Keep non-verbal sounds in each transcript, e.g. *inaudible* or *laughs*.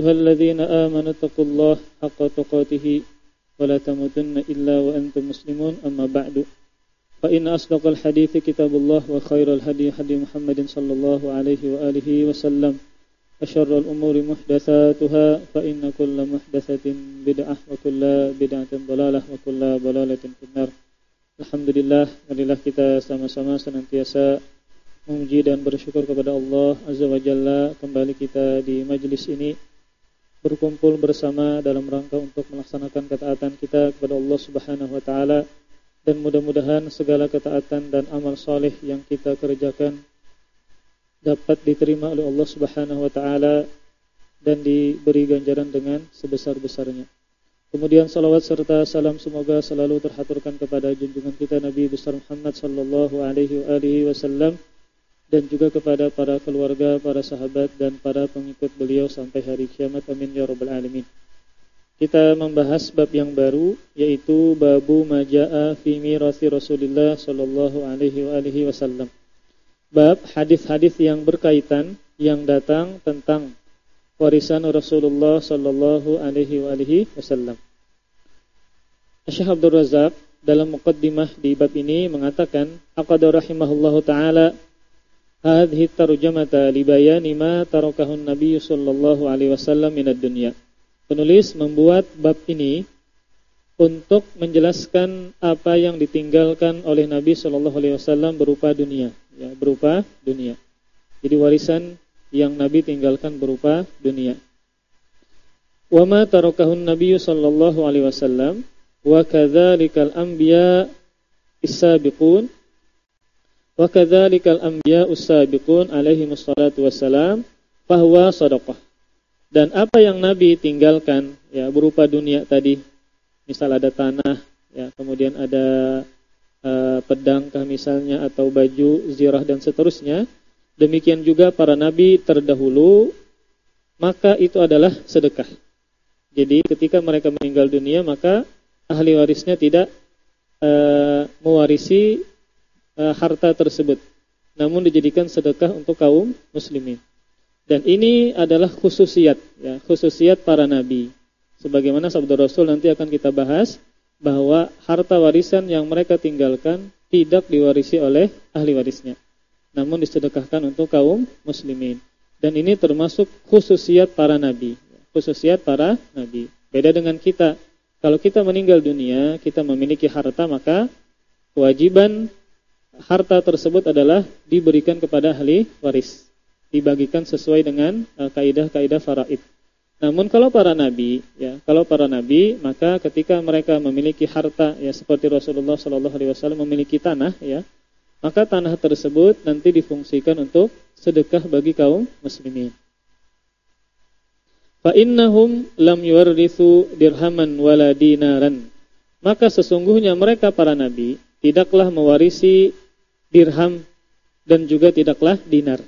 أيها الذين آمنوا اتقوا الله حق تقاته ولا تموتن إلا وأنتم مسلمون أما بعد فإن أصدق الحديث كتاب الله وخير الهدي هدي محمد صلى الله عليه وآله وسلم وشر الأمور محدثاتها فإن كل محدثة بدعة وكل بدعة ضلالة وكل ضلالة في النار Alhamdulillah, marilah kita sama-sama senantiasa memuji dan bersyukur kepada Allah Azza wa Jalla kembali kita di majelis ini berkumpul bersama dalam rangka untuk melaksanakan ketaatan kita kepada Allah Subhanahu wa taala dan mudah-mudahan segala ketaatan dan amal soleh yang kita kerjakan dapat diterima oleh Allah Subhanahu wa taala dan diberi ganjaran dengan sebesar-besarnya. Kemudian salawat serta salam semoga selalu terhaturkan kepada junjungan kita Nabi besar Muhammad sallallahu alaihi wasallam dan juga kepada para keluarga, para sahabat dan para pengikut beliau sampai hari kiamat. Amin ya rabbal alamin. Kita membahas bab yang baru yaitu babu majaa fi mirasi Rasulullah sallallahu alaihi wasallam. Bab hadis-hadis yang berkaitan yang datang tentang warisan Rasulullah sallallahu alaihi wasallam. Syekh Abdul Razak dalam muqaddimah di bab ini mengatakan aqad rahimahullahu taala hadhihi tarjamata li bayani ma tarakahu Nabi sallallahu alaihi wasallam minad dunya. Penulis membuat bab ini untuk menjelaskan apa yang ditinggalkan oleh Nabi sallallahu alaihi wasallam berupa dunia, ya, berupa dunia. Jadi warisan yang Nabi tinggalkan berupa dunia. Wa ma tarakahu Nabi sallallahu alaihi wasallam wa kadzalikal anbiya is-sabiqun Wa kadzalikal anbiya'us sabiqun alaihi wassalatu wassalam bahwa sedekah. Dan apa yang Nabi tinggalkan ya berupa dunia tadi, misal ada tanah, ya, kemudian ada uh, pedang kah misalnya atau baju, zirah dan seterusnya. Demikian juga para nabi terdahulu, maka itu adalah sedekah. Jadi ketika mereka meninggal dunia, maka ahli warisnya tidak uh, mewarisi uh, harta tersebut. Namun dijadikan sedekah untuk kaum muslimin. Dan ini adalah khususiat ya khususiat para nabi. Sebagaimana sabda Rasul nanti akan kita bahas bahwa harta warisan yang mereka tinggalkan tidak diwarisi oleh ahli warisnya. Namun disedekahkan untuk kaum muslimin. Dan ini termasuk khususiat para nabi khususiat para nabi. Beda dengan kita. Kalau kita meninggal dunia kita memiliki harta maka kewajiban harta tersebut adalah diberikan kepada ahli waris, dibagikan sesuai dengan uh, kaidah-kaidah faraid. Namun kalau para nabi, ya, kalau para nabi, maka ketika mereka memiliki harta, ya seperti Rasulullah Shallallahu Alaihi Wasallam memiliki tanah, ya, maka tanah tersebut nanti difungsikan untuk sedekah bagi kaum muslimin. Fa innahum lam yuwarrithu dirhaman wala dinaran. Maka sesungguhnya mereka para nabi tidaklah mewarisi dirham dan juga tidaklah dinar.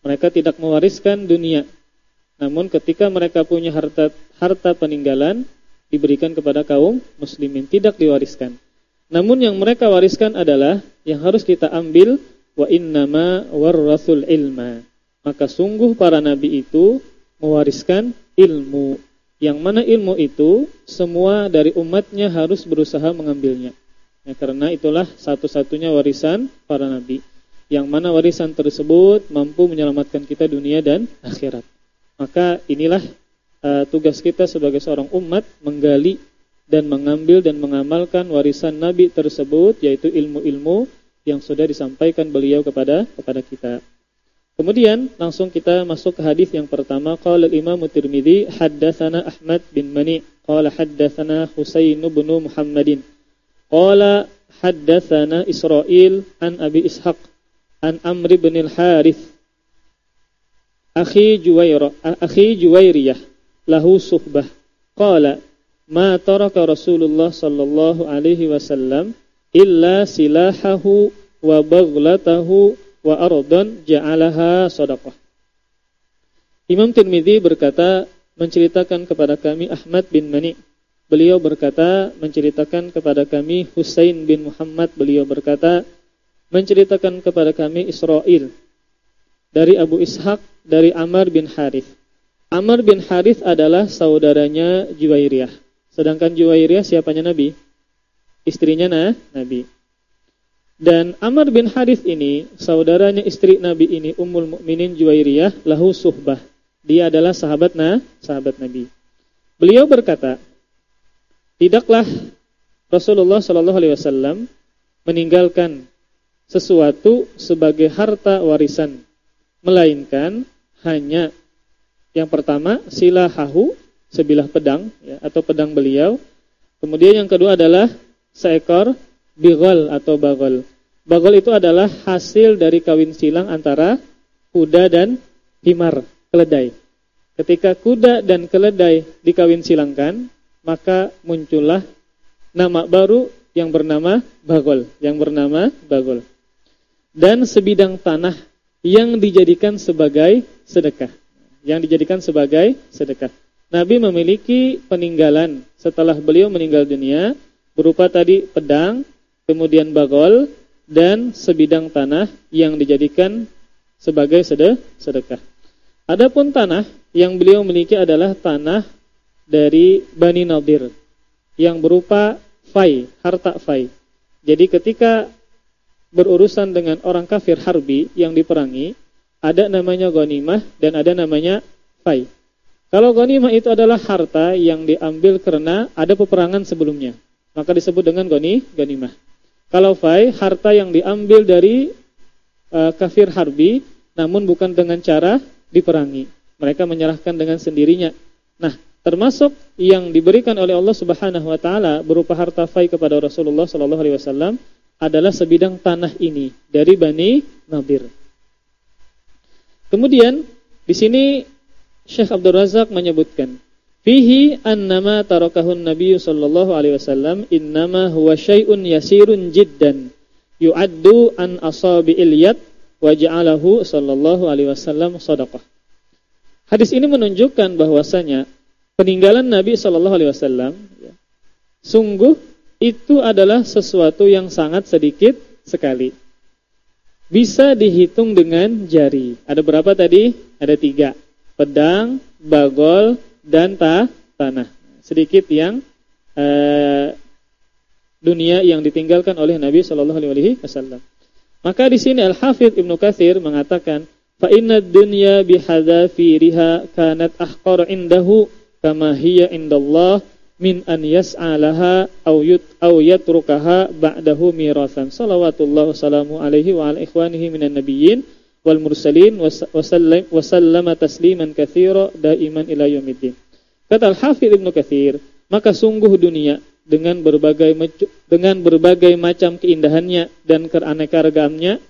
Mereka tidak mewariskan dunia. Namun ketika mereka punya harta harta peninggalan diberikan kepada kaum muslimin, tidak diwariskan. Namun yang mereka wariskan adalah yang harus kita ambil wa innama warrasul ilma. Maka sungguh para nabi itu mewariskan ilmu. Yang mana ilmu itu semua dari umatnya harus berusaha mengambilnya. Ya, karena itulah satu-satunya warisan para nabi. Yang mana warisan tersebut mampu menyelamatkan kita dunia dan akhirat. Maka inilah uh, tugas kita sebagai seorang umat menggali dan mengambil dan mengamalkan warisan nabi tersebut yaitu ilmu-ilmu yang sudah disampaikan beliau kepada kepada kita. Kemudian langsung kita masuk ke hadis yang pertama qala Imam Tirmizi haddatsana Ahmad bin Mani qala haddatsana Husain bin Muhammadin Qala haddatsana Israil an Abi Ishaq an Amr bin al-Harith. Akhi Juwairah akhi Juwairiyah lahu suhbah. Qala ma taraka Rasulullah sallallahu alaihi wasallam illa silahahu wa baghlatahu wa ardan ja'alaha sadaqah. Imam Tirmidzi berkata menceritakan kepada kami Ahmad bin Mani Beliau berkata, menceritakan kepada kami Husain bin Muhammad, beliau berkata, menceritakan kepada kami Israel dari Abu Ishaq dari Amr bin Harith. Amr bin Harith adalah saudaranya Juwairiyah. Sedangkan Juwairiyah siapanya Nabi? Istrinya nah, Nabi. Dan Amr bin Harith ini, saudaranya istri Nabi ini, Ummul Mukminin Juwairiyah, lahu suhbah. Dia adalah sahabat nah, sahabat Nabi. Beliau berkata, tidaklah Rasulullah Shallallahu Alaihi Wasallam meninggalkan sesuatu sebagai harta warisan, melainkan hanya yang pertama silahahu sebilah pedang ya, atau pedang beliau. Kemudian yang kedua adalah seekor bigol atau bagol. Bagol itu adalah hasil dari kawin silang antara kuda dan himar, keledai. Ketika kuda dan keledai dikawin silangkan, maka muncullah nama baru yang bernama bagol, yang bernama bagol. Dan sebidang tanah yang dijadikan sebagai sedekah, yang dijadikan sebagai sedekah. Nabi memiliki peninggalan setelah beliau meninggal dunia berupa tadi pedang, kemudian bagol dan sebidang tanah yang dijadikan sebagai sedekah. Adapun tanah yang beliau miliki adalah tanah dari Bani Nadir yang berupa fai, harta fai. Jadi ketika berurusan dengan orang kafir harbi yang diperangi, ada namanya ghanimah dan ada namanya fai. Kalau ghanimah itu adalah harta yang diambil karena ada peperangan sebelumnya, maka disebut dengan goni, ghanimah. Kalau fai, harta yang diambil dari uh, kafir harbi namun bukan dengan cara diperangi. Mereka menyerahkan dengan sendirinya. Nah, termasuk yang diberikan oleh Allah Subhanahu wa taala berupa harta fai kepada Rasulullah sallallahu alaihi wasallam adalah sebidang tanah ini dari Bani Nadir. Kemudian di sini Syekh Abdul Razak menyebutkan fihi annama tarakahun Nabi sallallahu alaihi wasallam innama huwa syai'un yasirun jiddan yu'addu an asabi'il yad wa ja'alahu sallallahu alaihi wasallam shadaqah. Hadis ini menunjukkan bahwasanya peninggalan Nabi Shallallahu Alaihi Wasallam ya, sungguh itu adalah sesuatu yang sangat sedikit sekali. Bisa dihitung dengan jari. Ada berapa tadi? Ada tiga. Pedang, bagol, dan ta tanah. Sedikit yang eh, dunia yang ditinggalkan oleh Nabi Shallallahu Alaihi Wasallam. Maka di sini Al Hafidh Ibnu Katsir mengatakan fa inna dunya bihadzafiriha kanat ahqar indahu kama hiya indallah min an yas'alaha aw yut aw yatrukaha ba'dahu mirasan salawatullah wassalamu alaihi wa ala ikhwanihi minan nabiyyin wal mursalin wasallam wasallama tasliman katsira daiman ila yaumiddin kata al hafidz ibnu katsir maka sungguh dunia dengan berbagai dengan berbagai macam keindahannya dan keanekaragamannya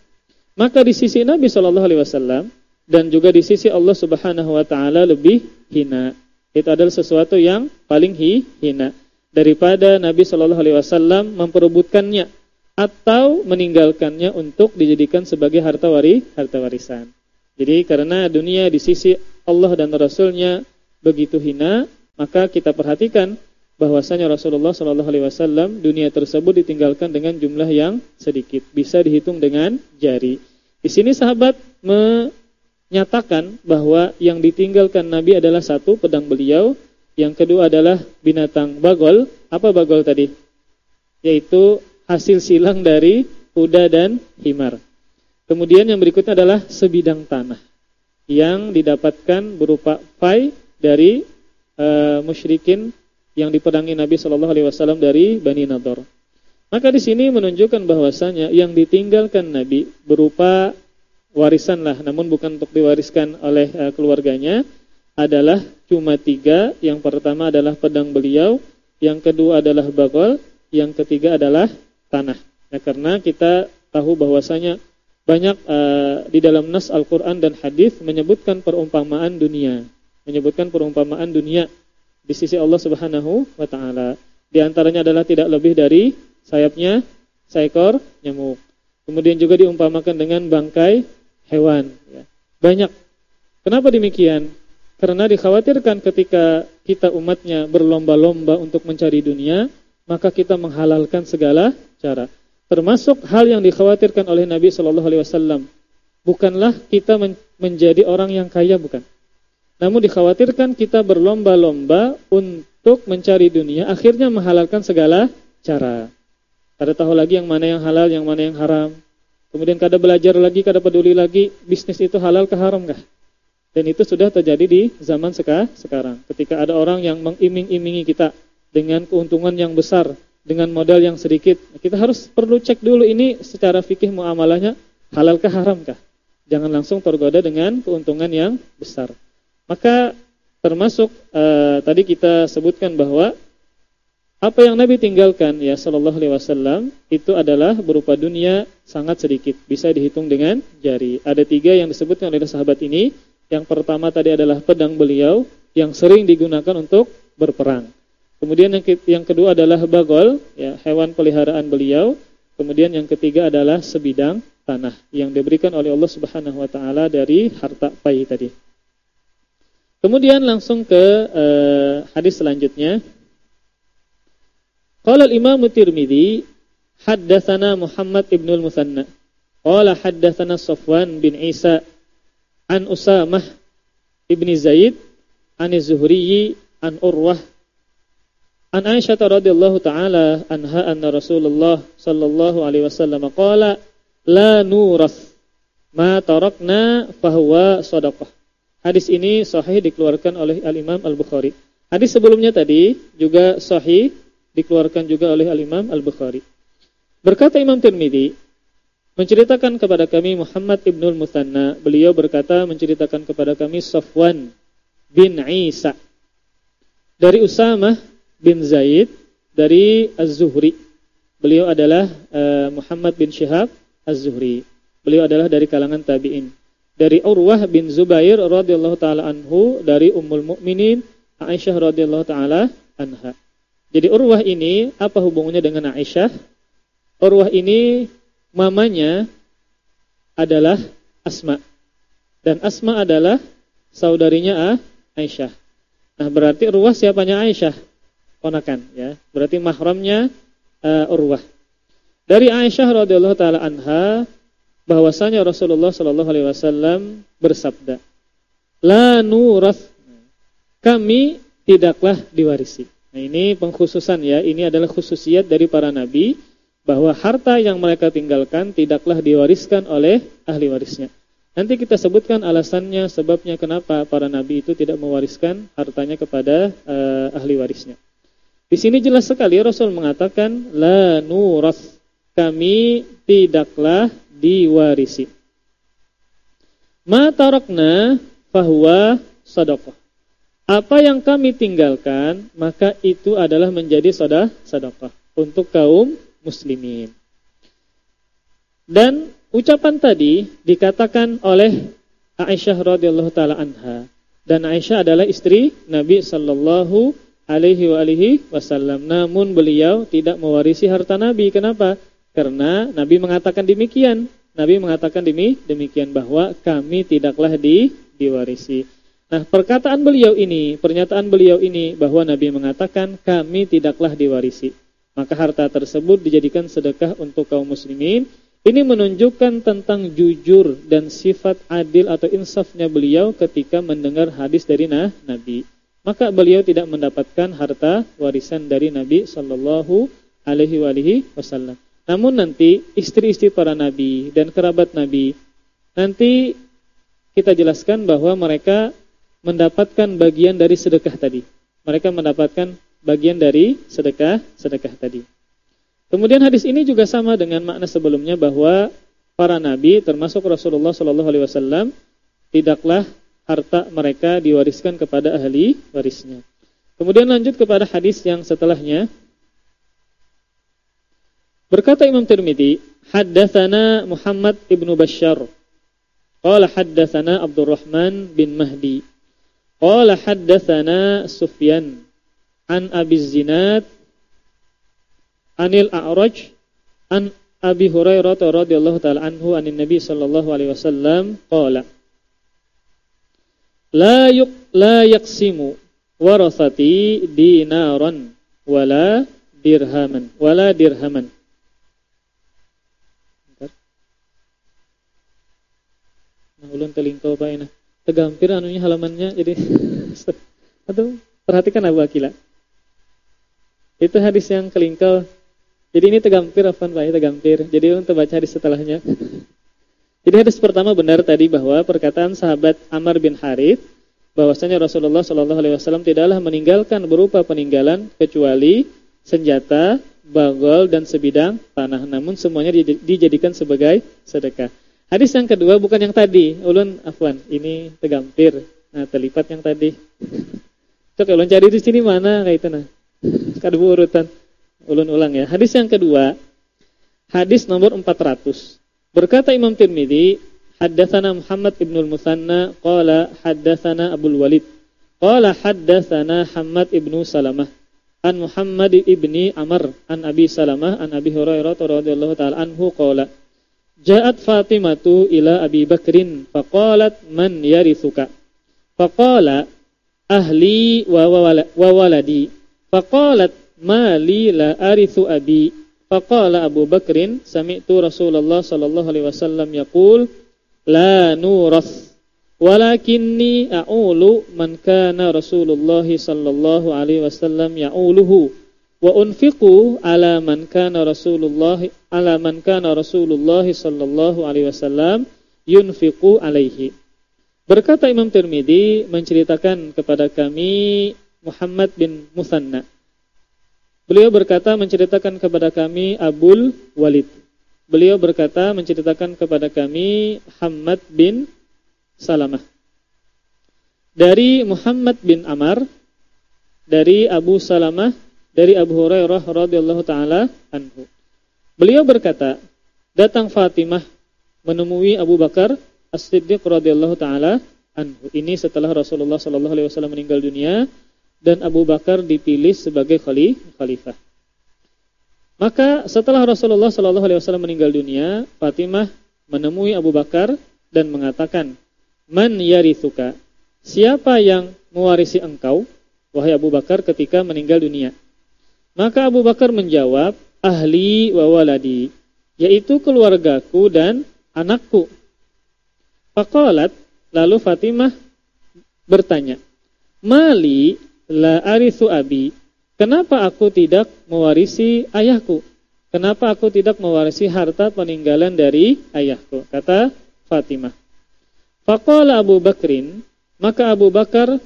maka di sisi Nabi Shallallahu Alaihi Wasallam dan juga di sisi Allah Subhanahu Wa Taala lebih hina. Itu adalah sesuatu yang paling hi, hina daripada Nabi Shallallahu Alaihi Wasallam memperebutkannya atau meninggalkannya untuk dijadikan sebagai harta wari, harta warisan. Jadi karena dunia di sisi Allah dan Rasulnya begitu hina, maka kita perhatikan bahwasanya Rasulullah Shallallahu Alaihi Wasallam dunia tersebut ditinggalkan dengan jumlah yang sedikit, bisa dihitung dengan jari. Di sini sahabat menyatakan bahwa yang ditinggalkan Nabi adalah satu pedang beliau, yang kedua adalah binatang bagol. Apa bagol tadi? Yaitu hasil silang dari kuda dan himar. Kemudian yang berikutnya adalah sebidang tanah yang didapatkan berupa fai dari uh, musyrikin yang diperangi Nabi Shallallahu Alaihi Wasallam dari Bani Nador. Maka di sini menunjukkan bahwasanya yang ditinggalkan Nabi berupa warisan lah, namun bukan untuk diwariskan oleh uh, keluarganya, adalah cuma tiga. Yang pertama adalah pedang beliau, yang kedua adalah bagol, yang ketiga adalah tanah. Nah, karena kita tahu bahwasanya banyak uh, di dalam nas Al-Quran dan hadis menyebutkan perumpamaan dunia, menyebutkan perumpamaan dunia di sisi Allah Subhanahu wa taala. Di antaranya adalah tidak lebih dari sayapnya seekor nyamuk. Kemudian juga diumpamakan dengan bangkai hewan ya. Banyak. Kenapa demikian? Karena dikhawatirkan ketika kita umatnya berlomba-lomba untuk mencari dunia, maka kita menghalalkan segala cara. Termasuk hal yang dikhawatirkan oleh Nabi Shallallahu alaihi wasallam. Bukanlah kita menjadi orang yang kaya bukan. Namun dikhawatirkan kita berlomba-lomba untuk mencari dunia, akhirnya menghalalkan segala cara. Kada tahu lagi yang mana yang halal, yang mana yang haram. Kemudian kada belajar lagi, kada peduli lagi, bisnis itu halal ke haram kah? Dan itu sudah terjadi di zaman sekarang. Ketika ada orang yang mengiming-imingi kita dengan keuntungan yang besar, dengan modal yang sedikit, kita harus perlu cek dulu ini secara fikih muamalahnya halal ke haram kah? Jangan langsung tergoda dengan keuntungan yang besar. Maka termasuk uh, tadi kita sebutkan bahwa apa yang Nabi tinggalkan ya sallallahu alaihi wasallam itu adalah berupa dunia sangat sedikit, bisa dihitung dengan jari. Ada tiga yang disebutkan oleh sahabat ini. Yang pertama tadi adalah pedang beliau yang sering digunakan untuk berperang. Kemudian yang yang kedua adalah bagol, ya hewan peliharaan beliau. Kemudian yang ketiga adalah sebidang tanah yang diberikan oleh Allah Subhanahu wa taala dari harta pai tadi. Kemudian langsung ke uh, hadis selanjutnya. Qala al-Imam Tirmizi haddatsana Muhammad ibn al-Musanna. Qala haddatsana Safwan bin Isa an Usamah ibn Zaid an Az-Zuhri an Urwah an Aisyah radhiyallahu taala anha anna Rasulullah sallallahu alaihi wasallam qala la nuras ma tarakna fahuwa sadaqah Hadis ini sahih dikeluarkan oleh Al-Imam Al-Bukhari. Hadis sebelumnya tadi juga sahih dikeluarkan juga oleh Al-Imam Al-Bukhari. Berkata Imam Tirmidzi menceritakan kepada kami Muhammad Ibnul Musanna, beliau berkata menceritakan kepada kami Safwan bin Isa dari Usamah bin Zaid dari Az-Zuhri. Beliau adalah uh, Muhammad bin Syihab Az-Zuhri. Beliau adalah dari kalangan tabi'in dari Urwah bin Zubair radhiyallahu taala anhu dari Ummul Mukminin Aisyah radhiyallahu taala anha. Jadi Urwah ini apa hubungannya dengan Aisyah? Urwah ini mamanya adalah Asma. Dan Asma adalah saudarinya Aisyah. Nah, berarti Urwah siapanya Aisyah? Ponakan ya. Berarti mahramnya uh, Urwah. Dari Aisyah radhiyallahu taala anha bahwasanya Rasulullah Shallallahu alaihi wasallam bersabda, "La nuras kami tidaklah diwarisi." Nah, ini pengkhususan ya, ini adalah khususiat dari para nabi bahwa harta yang mereka tinggalkan tidaklah diwariskan oleh ahli warisnya. Nanti kita sebutkan alasannya, sebabnya kenapa para nabi itu tidak mewariskan hartanya kepada uh, ahli warisnya. Di sini jelas sekali Rasul mengatakan la nuras kami tidaklah diwarisi. Ma tarakna fahuwa sadaqah. Apa yang kami tinggalkan, maka itu adalah menjadi sodah sadaqah untuk kaum muslimin. Dan ucapan tadi dikatakan oleh Aisyah radhiyallahu taala anha dan Aisyah adalah istri Nabi sallallahu alaihi wasallam. Namun beliau tidak mewarisi harta Nabi. Kenapa? Karena Nabi mengatakan demikian. Nabi mengatakan demi demikian bahwa kami tidaklah di, diwarisi. Nah, perkataan beliau ini, pernyataan beliau ini bahwa Nabi mengatakan kami tidaklah diwarisi. Maka harta tersebut dijadikan sedekah untuk kaum muslimin. Ini menunjukkan tentang jujur dan sifat adil atau insafnya beliau ketika mendengar hadis dari nah, Nabi. Maka beliau tidak mendapatkan harta warisan dari Nabi Shallallahu Alaihi Wasallam. Namun nanti istri-istri para nabi dan kerabat nabi nanti kita jelaskan bahwa mereka mendapatkan bagian dari sedekah tadi. Mereka mendapatkan bagian dari sedekah sedekah tadi. Kemudian hadis ini juga sama dengan makna sebelumnya bahwa para nabi termasuk Rasulullah Shallallahu alaihi wasallam tidaklah harta mereka diwariskan kepada ahli warisnya. Kemudian lanjut kepada hadis yang setelahnya Berkata Imam Tirmidzi, haddatsana Muhammad ibnu Bashar. Qala haddatsana Abdurrahman bin Mahdi. Qala haddatsana Sufyan an Abi Zinad anil A'raj an Abi Hurairah radhiyallahu taala anhu anin Nabi sallallahu alaihi wasallam qala La yuk la yaqsimu warasati dinaran wala dirhaman wala dirhaman Nah, ulun telingko ba ina. Tegampir anunya halamannya jadi *laughs* atau perhatikan Abu Akila. Itu hadis yang kelingkel. Jadi ini tegampir apa Pak? Tegampir. Jadi untuk baca hadis setelahnya. *laughs* Jadi hadis pertama benar tadi bahwa perkataan sahabat Amr bin Harith bahwasanya Rasulullah Shallallahu alaihi wasallam tidaklah meninggalkan berupa peninggalan kecuali senjata, bagol dan sebidang tanah. Namun semuanya dijadikan sebagai sedekah. Hadis yang kedua bukan yang tadi, ulun afwan, ini tegampir. Nah, terlipat yang tadi. Coba ulun cari di sini mana kayak itu nah. Kadbu urutan. Ulun ulang ya. Hadis yang kedua, hadis nomor 400. Berkata Imam Tirmidzi, haddatsana Muhammad ibnul Musanna qala haddatsana Abdul Walid. Qala haddatsana Hamad ibnu Salamah an Muhammad ibni Amr an Abi Salamah an Abi Hurairah radhiyallahu taala anhu qala Ja'at Fatimatu ila Abi Bakrin faqalat man yarithuka. Faqala ahli wa, wa waladi. Faqalat ma li la arithu abi. Faqala Abu Bakrin sami'tu Rasulullah sallallahu alaihi wasallam yaqul la nuras walakinni a'ulu man kana Rasulullah sallallahu alaihi wasallam ya'uluhu wa unfiqu ala man kana Rasulullah ala man kana Rasulullah sallallahu alaihi wasallam yunfiqu alaihi. Berkata Imam Tirmidzi menceritakan kepada kami Muhammad bin Musanna. Beliau berkata menceritakan kepada kami Abul Walid. Beliau berkata menceritakan kepada kami Muhammad bin Salamah. Dari Muhammad bin Amar dari Abu Salamah dari Abu Hurairah radhiyallahu taala anhu. Beliau berkata, datang Fatimah menemui Abu Bakar As-Siddiq radhiyallahu taala anhu. Ini setelah Rasulullah sallallahu alaihi wasallam meninggal dunia dan Abu Bakar dipilih sebagai khalifah. Maka setelah Rasulullah sallallahu alaihi wasallam meninggal dunia, Fatimah menemui Abu Bakar dan mengatakan, "Man yarithuka?" Siapa yang mewarisi engkau wahai Abu Bakar ketika meninggal dunia? Maka Abu Bakar menjawab, ahli wa waladi, yaitu keluargaku dan anakku. Faqalat, lalu Fatimah bertanya, Mali la arithu abi, kenapa aku tidak mewarisi ayahku? Kenapa aku tidak mewarisi harta peninggalan dari ayahku? Kata Fatimah. Faqala Abu Bakrin, maka Abu Bakar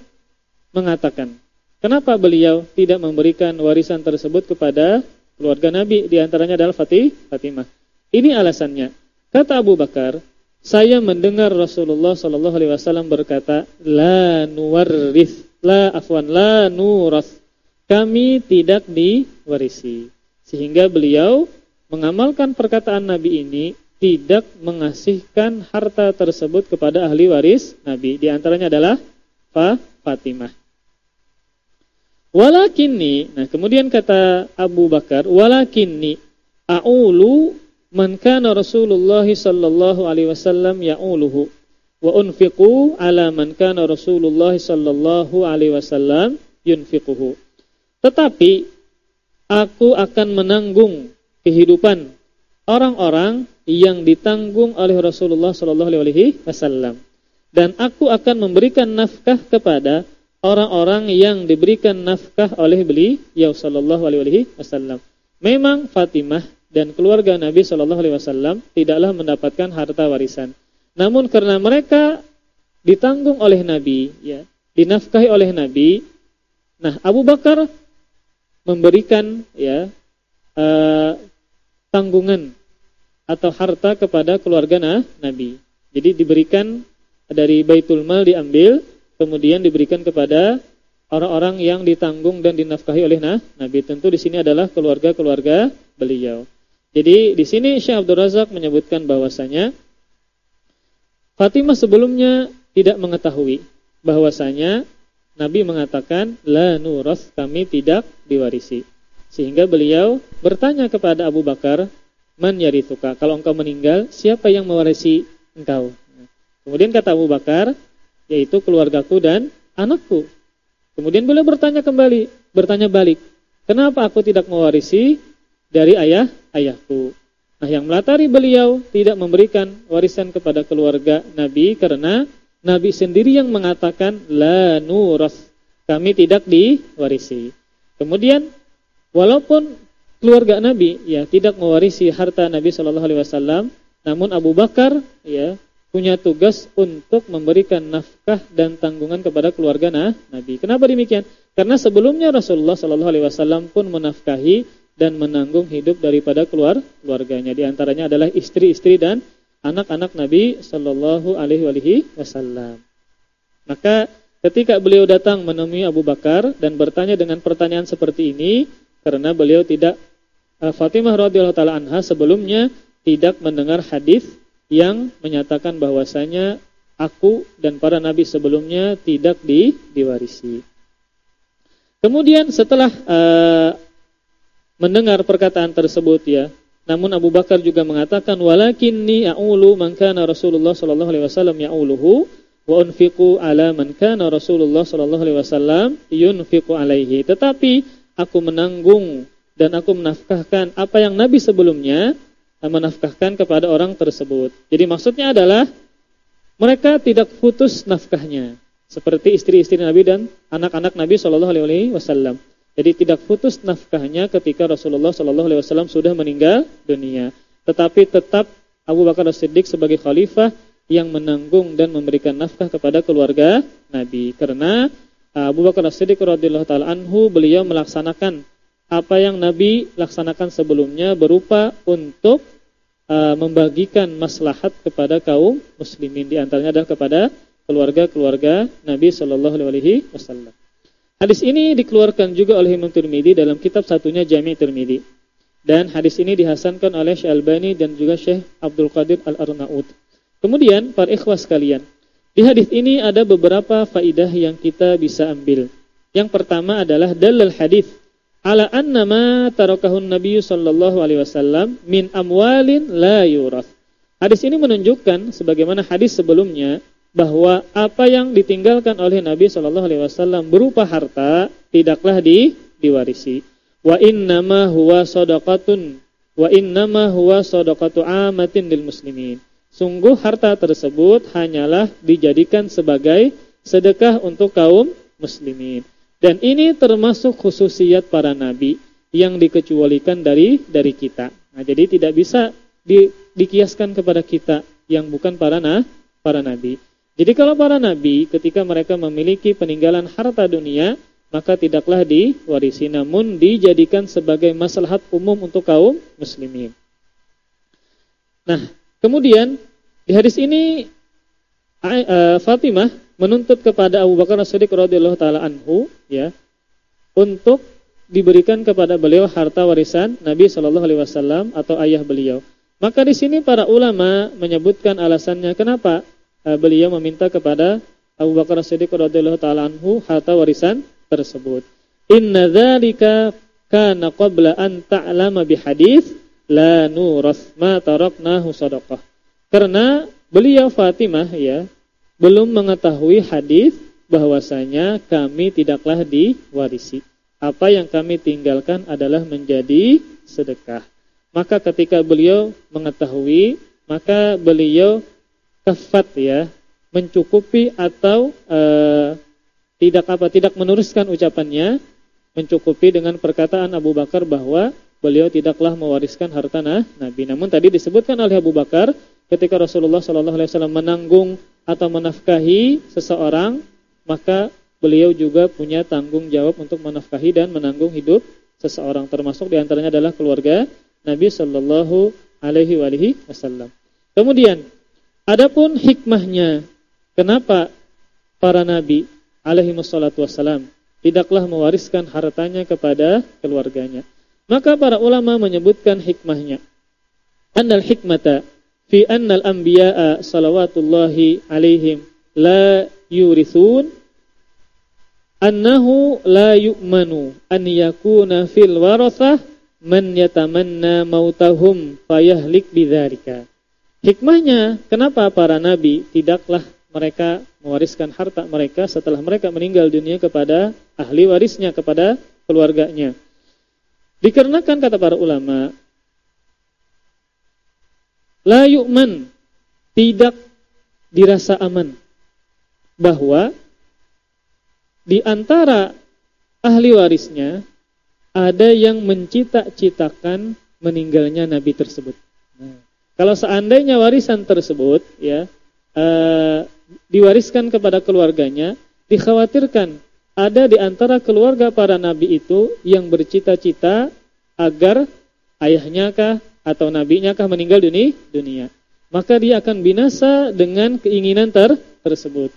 mengatakan, Kenapa beliau tidak memberikan warisan tersebut kepada keluarga Nabi? Di antaranya adalah Fatih, Fatimah. Ini alasannya. Kata Abu Bakar, saya mendengar Rasulullah Shallallahu Alaihi Wasallam berkata, la nuwarris, la afwan, la nuras. Kami tidak diwarisi. Sehingga beliau mengamalkan perkataan Nabi ini tidak mengasihkan harta tersebut kepada ahli waris Nabi. Di antaranya adalah Fa Fatimah. Walakinni, nah kemudian kata Abu Bakar, walakinni a'ulu man kana Rasulullah sallallahu alaihi wasallam ya'uluhu wa unfiqu ala man kana Rasulullah sallallahu alaihi wasallam yunfiquhu. Tetapi aku akan menanggung kehidupan orang-orang yang ditanggung oleh Rasulullah sallallahu alaihi wasallam dan aku akan memberikan nafkah kepada orang-orang yang diberikan nafkah oleh beliau sallallahu alaihi wasallam. Memang Fatimah dan keluarga Nabi sallallahu alaihi wasallam tidaklah mendapatkan harta warisan. Namun karena mereka ditanggung oleh Nabi, ya, dinafkahi oleh Nabi, nah Abu Bakar memberikan ya uh, tanggungan atau harta kepada keluarga Nabi. Jadi diberikan dari Baitul Mal diambil kemudian diberikan kepada orang-orang yang ditanggung dan dinafkahi oleh nah, Nabi. Tentu di sini adalah keluarga-keluarga beliau. Jadi di sini Syekh Abdul Razak menyebutkan bahwasanya Fatimah sebelumnya tidak mengetahui bahwasanya Nabi mengatakan la nuras kami tidak diwarisi. Sehingga beliau bertanya kepada Abu Bakar, "Man yarithuka?" Kalau engkau meninggal, siapa yang mewarisi engkau? Kemudian kata Abu Bakar, yaitu keluargaku dan anakku. Kemudian beliau bertanya kembali, bertanya balik, kenapa aku tidak mewarisi dari ayah ayahku? Nah, yang melatari beliau tidak memberikan warisan kepada keluarga Nabi karena Nabi sendiri yang mengatakan la nuras, kami tidak diwarisi. Kemudian walaupun keluarga Nabi ya tidak mewarisi harta Nabi Shallallahu alaihi wasallam, namun Abu Bakar ya punya tugas untuk memberikan nafkah dan tanggungan kepada keluarga nah, Nabi. Kenapa demikian? Karena sebelumnya Rasulullah Shallallahu alaihi wasallam pun menafkahi dan menanggung hidup daripada keluar keluarganya. Di antaranya adalah istri-istri dan anak-anak Nabi Shallallahu alaihi wasallam. Maka ketika beliau datang menemui Abu Bakar dan bertanya dengan pertanyaan seperti ini karena beliau tidak Eh, Fatimah radhiyallahu taala anha sebelumnya tidak mendengar hadis yang menyatakan bahwasanya aku dan para nabi sebelumnya tidak di, diwarisi. Kemudian setelah uh, mendengar perkataan tersebut ya, namun Abu Bakar juga mengatakan walakinni a'ulu man kana Rasulullah sallallahu alaihi wasallam ya'uluhu wa unfiqu ala man kana Rasulullah sallallahu alaihi wasallam yunfiqu alaihi. Tetapi aku menanggung dan aku menafkahkan apa yang Nabi sebelumnya menafkahkan kepada orang tersebut. Jadi maksudnya adalah mereka tidak putus nafkahnya seperti istri-istri Nabi dan anak-anak Nabi Shallallahu alaihi wasallam. Jadi tidak putus nafkahnya ketika Rasulullah Shallallahu alaihi wasallam sudah meninggal dunia. Tetapi tetap Abu Bakar As-Siddiq sebagai khalifah yang menanggung dan memberikan nafkah kepada keluarga Nabi. Karena Abu Bakar As-Siddiq radhiyallahu taala anhu beliau melaksanakan apa yang Nabi laksanakan sebelumnya berupa untuk uh, membagikan maslahat kepada kaum muslimin di antaranya adalah kepada keluarga-keluarga Nabi Shallallahu alaihi wasallam. Hadis ini dikeluarkan juga oleh Imam Tirmidzi dalam kitab satunya Jami' Tirmidzi. Dan hadis ini dihasankan oleh Syekh Albani dan juga Syekh Abdul Qadir Al-Arnaud. Kemudian para ikhwas sekalian, di hadis ini ada beberapa faidah yang kita bisa ambil. Yang pertama adalah dalil hadis ala anna ma tarakahun Nabi sallallahu alaihi wasallam min amwalin la yurath. Hadis ini menunjukkan sebagaimana hadis sebelumnya bahwa apa yang ditinggalkan oleh Nabi sallallahu alaihi wasallam berupa harta tidaklah di, diwarisi. Wa innama huwa sadaqatun wa innama huwa sadaqatu amatin lil muslimin. Sungguh harta tersebut hanyalah dijadikan sebagai sedekah untuk kaum muslimin. Dan ini termasuk khususiat para nabi yang dikecualikan dari dari kita. Nah, jadi tidak bisa di, dikiaskan kepada kita yang bukan para nah, para nabi. Jadi kalau para nabi ketika mereka memiliki peninggalan harta dunia, maka tidaklah diwarisi namun dijadikan sebagai maslahat umum untuk kaum muslimin. Nah, kemudian di hadis ini Fatimah menuntut kepada Abu Bakar As-Siddiq radhiyallahu taala anhu ya untuk diberikan kepada beliau harta warisan Nabi Shallallahu alaihi wasallam atau ayah beliau. Maka di sini para ulama menyebutkan alasannya kenapa uh, beliau meminta kepada Abu Bakar As-Siddiq radhiyallahu taala anhu harta warisan tersebut. Inna dzalika kana qabla an ta'lama bi hadis la nuras ma taraknahu sadaqah. Karena beliau Fatimah ya belum mengetahui hadis bahwasanya kami tidaklah diwarisi. Apa yang kami tinggalkan adalah menjadi sedekah. Maka ketika beliau mengetahui, maka beliau kafat ya, mencukupi atau e, tidak apa tidak meneruskan ucapannya, mencukupi dengan perkataan Abu Bakar bahwa beliau tidaklah mewariskan harta nah, Nabi. Namun tadi disebutkan oleh Abu Bakar ketika Rasulullah Shallallahu Alaihi Wasallam menanggung atau menafkahi seseorang, maka beliau juga punya tanggung jawab untuk menafkahi dan menanggung hidup seseorang. Termasuk di antaranya adalah keluarga Nabi Shallallahu Alaihi Wasallam. Kemudian, adapun hikmahnya, kenapa para nabi alaihi wassalam tidaklah mewariskan hartanya kepada keluarganya? Maka para ulama menyebutkan hikmahnya. Annal hikmata fi annal anbiya'a salawatullahi alaihim la yurithun annahu la yu'manu an yakuna fil warathah man yatamanna mautahum fayahlik bidzalika. Hikmahnya kenapa para nabi tidaklah mereka mewariskan harta mereka setelah mereka meninggal dunia kepada ahli warisnya kepada keluarganya. Dikarenakan kata para ulama La yu'man. Tidak dirasa aman. bahwa di antara ahli warisnya ada yang mencita-citakan meninggalnya nabi tersebut. Nah, kalau seandainya warisan tersebut ya uh, diwariskan kepada keluarganya, dikhawatirkan ada di antara keluarga para nabi itu yang bercita-cita agar ayahnya kah atau nabinya kah meninggal dunia, dunia. Maka dia akan binasa dengan keinginan ter tersebut.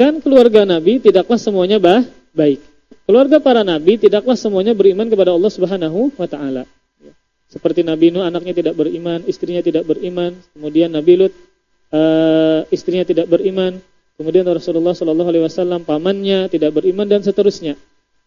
Kan keluarga nabi tidaklah semuanya bah baik. Keluarga para nabi tidaklah semuanya beriman kepada Allah Subhanahu wa taala. Seperti Nabi Nuh anaknya tidak beriman, istrinya tidak beriman, kemudian Nabi Lut uh, istrinya tidak beriman, kemudian Rasulullah Shallallahu Alaihi Wasallam pamannya tidak beriman dan seterusnya.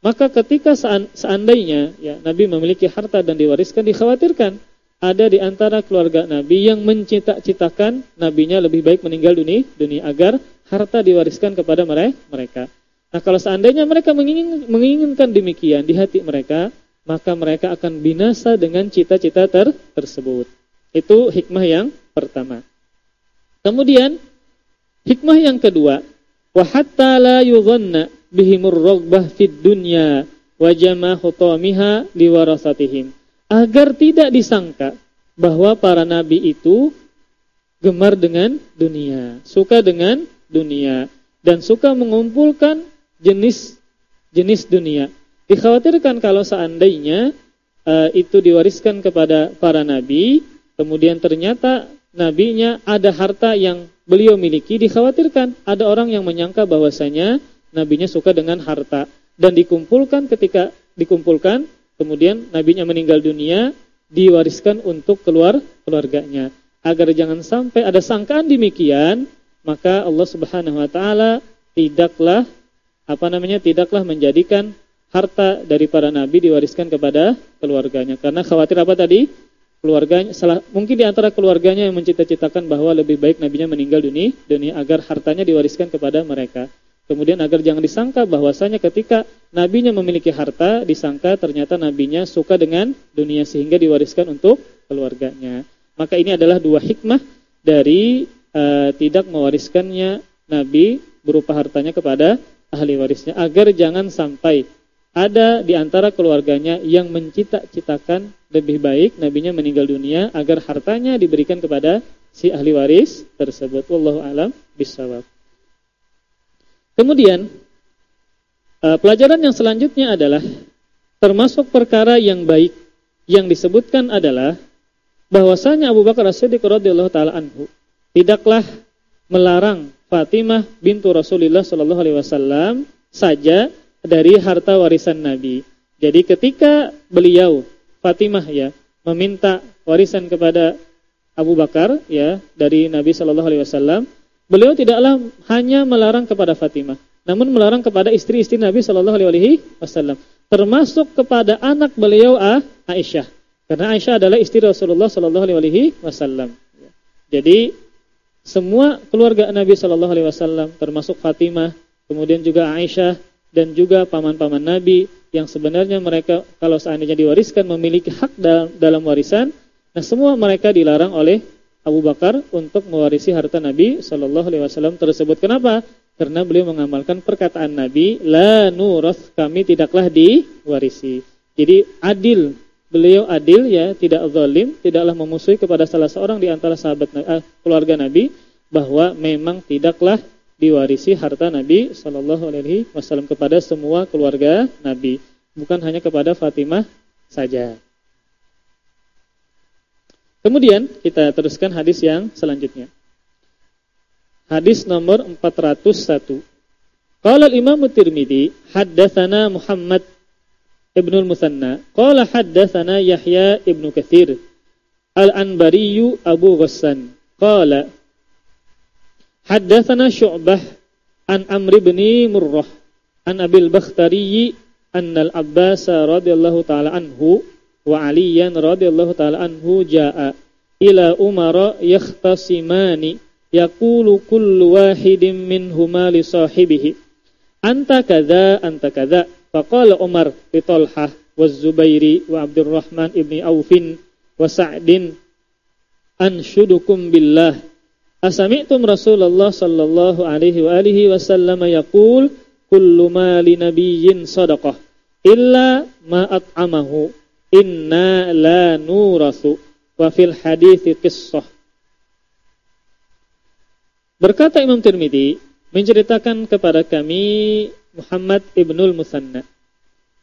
Maka ketika seandainya ya Nabi memiliki harta dan diwariskan dikhawatirkan ada di antara keluarga Nabi yang mencita-citakan nabinya lebih baik meninggal dunia, dunia agar harta diwariskan kepada mereka. Nah, kalau seandainya mereka menginginkan demikian di hati mereka, maka mereka akan binasa dengan cita-cita ter tersebut. Itu hikmah yang pertama. Kemudian hikmah yang kedua, wa hatta la yudhanna bihimur raghbah fid dunya wa jama'a hutamiha liwarasatihim. Agar tidak disangka bahwa para nabi itu gemar dengan dunia, suka dengan dunia dan suka mengumpulkan jenis jenis dunia. Dikhawatirkan kalau seandainya uh, itu diwariskan kepada para nabi, kemudian ternyata nabinya ada harta yang beliau miliki, dikhawatirkan ada orang yang menyangka bahwasanya nabinya suka dengan harta dan dikumpulkan ketika dikumpulkan, kemudian nabinya meninggal dunia, diwariskan untuk keluar keluarganya. Agar jangan sampai ada sangkaan demikian, maka Allah Subhanahu wa taala tidaklah apa namanya? tidaklah menjadikan harta dari para nabi diwariskan kepada keluarganya karena khawatir apa tadi? keluarganya salah mungkin di antara keluarganya yang mencita-citakan bahwa lebih baik nabinya meninggal dunia dunia agar hartanya diwariskan kepada mereka. Kemudian agar jangan disangka bahwasanya ketika nabinya memiliki harta disangka ternyata nabinya suka dengan dunia sehingga diwariskan untuk keluarganya. Maka ini adalah dua hikmah dari uh, tidak mewariskannya nabi berupa hartanya kepada ahli warisnya agar jangan sampai ada di antara keluarganya yang mencita-citakan lebih baik nabinya meninggal dunia agar hartanya diberikan kepada si ahli waris tersebut. Wallahu alam bisawab. Kemudian eh, pelajaran yang selanjutnya adalah termasuk perkara yang baik yang disebutkan adalah bahwasanya Abu Bakar As-Siddiq radhiyallahu taala anhu tidaklah melarang Fatimah bintu Rasulullah sallallahu alaihi wasallam saja dari harta warisan Nabi. Jadi ketika beliau Fatimah ya meminta warisan kepada Abu Bakar ya dari Nabi Shallallahu Alaihi Wasallam, beliau tidaklah hanya melarang kepada Fatimah, namun melarang kepada istri-istri Nabi Shallallahu Alaihi Wasallam, termasuk kepada anak beliau ah, Aisyah, karena Aisyah adalah istri Rasulullah Shallallahu Alaihi Wasallam. Jadi semua keluarga Nabi Shallallahu Alaihi Wasallam, termasuk Fatimah, kemudian juga Aisyah dan juga paman-paman Nabi yang sebenarnya mereka kalau seandainya diwariskan memiliki hak dalam, dalam warisan, nah semua mereka dilarang oleh Abu Bakar untuk mewarisi harta Nabi Shallallahu Alaihi Wasallam tersebut. Kenapa? Karena beliau mengamalkan perkataan Nabi, la nuras kami tidaklah diwarisi. Jadi adil, beliau adil ya, tidak zalim, tidaklah memusuhi kepada salah seorang di antara sahabat uh, keluarga Nabi bahwa memang tidaklah diwarisi harta Nabi Shallallahu Alaihi Wasallam kepada semua keluarga Nabi, bukan hanya kepada Fatimah saja. Kemudian kita teruskan hadis yang selanjutnya. Hadis nomor 401. Qala al-Imam Tirmizi, haddatsana Muhammad ibnu al-Musanna, qala haddatsana Yahya ibnu Katsir, al-Anbari Abu Ghassan, qala Haddatsana Syu'bah an Amr bin Murrah an Abil Bakhtari anna al-Abbas radhiyallahu taala anhu wa Aliyan radhiyallahu taala anhu jaa ila Umar yakhtasimani yaqulu kullu wahidin minhuma li sahibihi. Anta kadza anta kadza. Faqala Umar li Talhah wa Zubairi wa Abdurrahman ibni Aufin wa Sa'din anshudukum billah. Asami'tum Rasulullah sallallahu alaihi wa alihi wasallam yaqul kullu ma li nabiyyin sadaqah illa ma at'amahu inna la nurathu wa fil hadithi qissah. Berkata Imam Tirmidzi menceritakan kepada kami Muhammad Ibnul Musanna.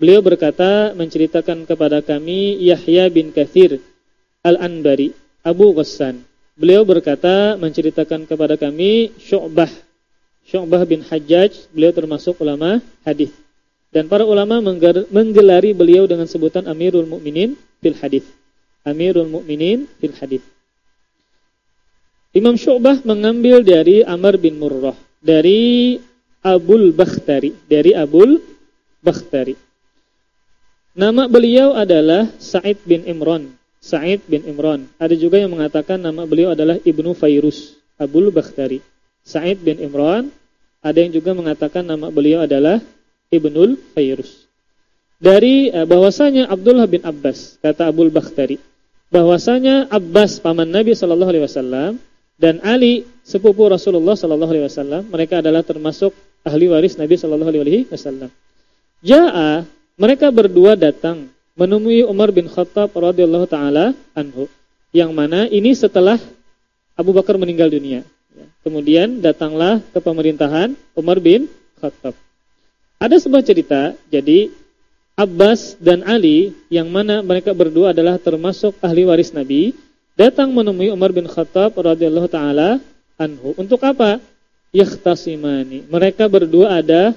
Beliau berkata menceritakan kepada kami Yahya bin Kathir Al-Anbari Abu Ghassan. Beliau berkata menceritakan kepada kami Syu'bah Syu'bah bin Hajjaj, beliau termasuk ulama hadis. Dan para ulama menggelari beliau dengan sebutan Amirul Mukminin fil hadis. Amirul Mukminin fil hadis. Imam Syu'bah mengambil dari Amr bin Murrah, dari Abul Bakhtari, dari Abul Bakhtari. Nama beliau adalah Sa'id bin Imran Sa'id bin Imran. Ada juga yang mengatakan nama beliau adalah Ibnu Fairus Abul Bakhtari. Sa'id bin Imran. Ada yang juga mengatakan nama beliau adalah Ibnul Fairus. Dari uh, bahwasanya Abdullah bin Abbas, kata Abul Bakhtari, bahwasanya Abbas paman Nabi sallallahu alaihi wasallam dan Ali sepupu Rasulullah sallallahu alaihi wasallam, mereka adalah termasuk ahli waris Nabi sallallahu alaihi wasallam. Jaa mereka berdua datang menemui Umar bin Khattab radhiyallahu taala anhu yang mana ini setelah Abu Bakar meninggal dunia. Kemudian datanglah ke pemerintahan Umar bin Khattab. Ada sebuah cerita, jadi Abbas dan Ali yang mana mereka berdua adalah termasuk ahli waris Nabi, datang menemui Umar bin Khattab radhiyallahu taala anhu. Untuk apa? Yakhtasimani. Mereka berdua ada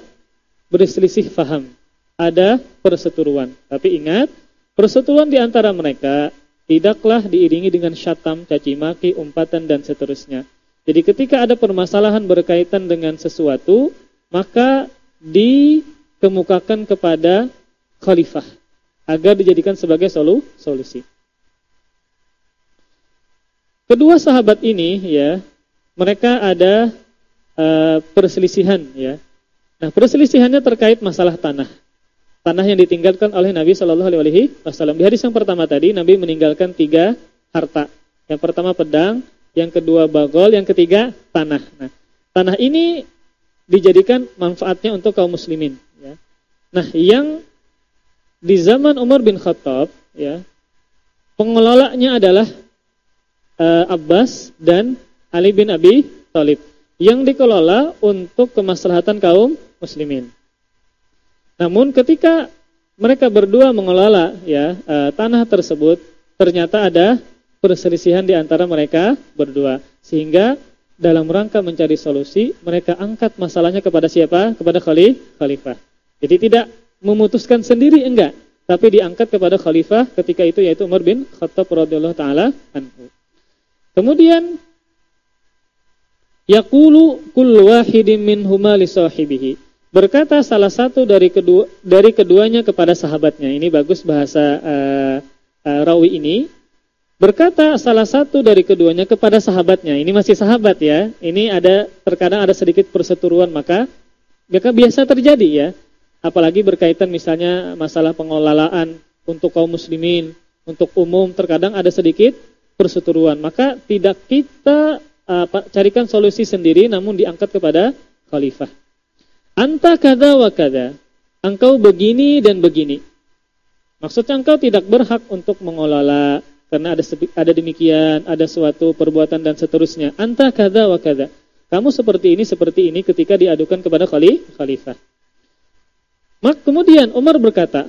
berselisih faham ada perseteruan. Tapi ingat, perseteruan di antara mereka tidaklah diiringi dengan syatam, caci maki, umpatan dan seterusnya. Jadi ketika ada permasalahan berkaitan dengan sesuatu, maka dikemukakan kepada khalifah agar dijadikan sebagai solu, solusi. Kedua sahabat ini ya, mereka ada uh, perselisihan ya. Nah, perselisihannya terkait masalah tanah tanah yang ditinggalkan oleh Nabi Shallallahu Alaihi Wasallam. Di hadis yang pertama tadi Nabi meninggalkan tiga harta. Yang pertama pedang, yang kedua bagol, yang ketiga tanah. Nah, tanah ini dijadikan manfaatnya untuk kaum muslimin. Ya. Nah, yang di zaman Umar bin Khattab, ya, pengelolanya adalah uh, Abbas dan Ali bin Abi Thalib yang dikelola untuk kemaslahatan kaum muslimin. Namun ketika mereka berdua mengelola ya e, tanah tersebut, ternyata ada perselisihan di antara mereka berdua. Sehingga dalam rangka mencari solusi, mereka angkat masalahnya kepada siapa? Kepada khalifah. Jadi tidak memutuskan sendiri enggak, tapi diangkat kepada khalifah ketika itu yaitu Umar bin Khattab radhiyallahu taala anhu. Kemudian yaqulu kullu wahidin minhuma li sahibihi. Berkata salah satu dari kedua dari keduanya kepada sahabatnya. Ini bagus bahasa uh, uh, rawi ini. Berkata salah satu dari keduanya kepada sahabatnya. Ini masih sahabat ya. Ini ada terkadang ada sedikit perseteruan maka maka biasa terjadi ya. Apalagi berkaitan misalnya masalah pengelolaan untuk kaum muslimin, untuk umum terkadang ada sedikit perseteruan. Maka tidak kita uh, carikan solusi sendiri namun diangkat kepada khalifah. Anta kada wa kada. Engkau begini dan begini. Maksudnya engkau tidak berhak untuk mengelola karena ada ada demikian, ada suatu perbuatan dan seterusnya. Anta kada wa kada. Kamu seperti ini seperti ini ketika diadukan kepada khalifah. Mak kemudian Umar berkata,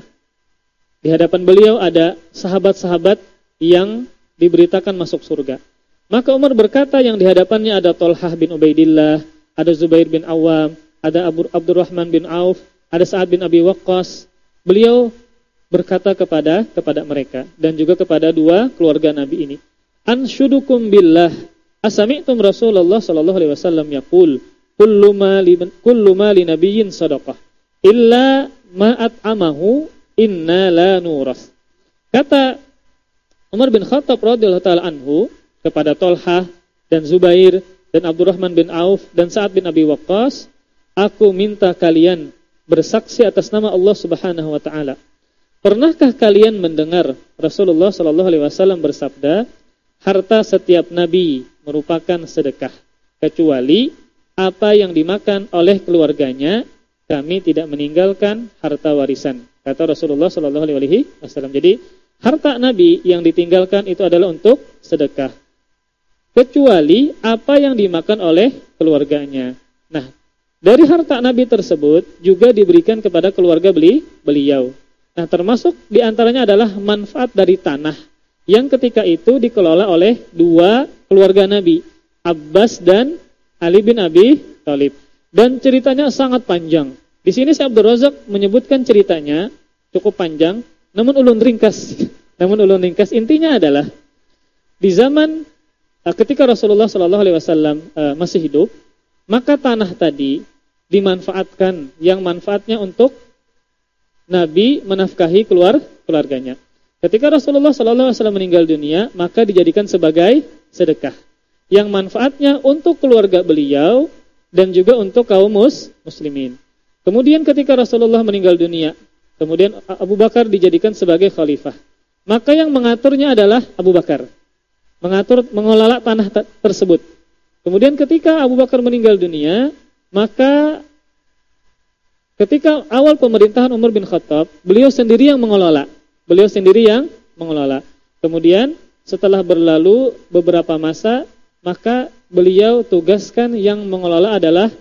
di hadapan beliau ada sahabat-sahabat yang diberitakan masuk surga. Maka Umar berkata yang di hadapannya ada Tolhah bin Ubaidillah, ada Zubair bin Awam, ada Abdurrahman bin Auf, ada Sa'ad bin Abi Waqqas. Beliau berkata kepada kepada mereka dan juga kepada dua keluarga Nabi ini. Anshudukum billah asami'tum Rasulullah sallallahu alaihi wasallam yaqul kullu ma li kullu ma li nabiyyin sadaqah illa ma at'amahu inna la nuras. Kata Umar bin Khattab radhiyallahu taala anhu kepada Tolhah dan Zubair dan Abdurrahman bin Auf dan Sa'ad bin Abi Waqqas Aku minta kalian bersaksi atas nama Allah Subhanahu wa taala. Pernahkah kalian mendengar Rasulullah sallallahu alaihi wasallam bersabda, harta setiap nabi merupakan sedekah. kecuali apa yang dimakan oleh keluarganya kami tidak meninggalkan harta warisan kata Rasulullah Shallallahu alaihi wasallam jadi harta Nabi yang ditinggalkan itu adalah untuk sedekah kecuali apa yang dimakan oleh keluarganya nah dari harta Nabi tersebut juga diberikan kepada keluarga beli beliau nah termasuk di antaranya adalah manfaat dari tanah yang ketika itu dikelola oleh dua keluarga Nabi, Abbas dan Ali bin Abi Thalib. Dan ceritanya sangat panjang. Di sini saya Abdul Razak menyebutkan ceritanya cukup panjang, namun ulun ringkas. *laughs* namun ulun ringkas intinya adalah di zaman uh, ketika Rasulullah Shallallahu alaihi wasallam uh, masih hidup, maka tanah tadi dimanfaatkan yang manfaatnya untuk Nabi menafkahi keluar keluarganya. Ketika Rasulullah SAW meninggal dunia, maka dijadikan sebagai sedekah. Yang manfaatnya untuk keluarga beliau dan juga untuk kaum mus, muslimin. Kemudian ketika Rasulullah meninggal dunia, kemudian Abu Bakar dijadikan sebagai khalifah. Maka yang mengaturnya adalah Abu Bakar. Mengatur, mengelola tanah tersebut. Kemudian ketika Abu Bakar meninggal dunia, maka ketika awal pemerintahan Umar bin Khattab, beliau sendiri yang mengelola Beliau sendiri yang mengelola. Kemudian setelah berlalu beberapa masa, maka beliau tugaskan yang mengelola adalah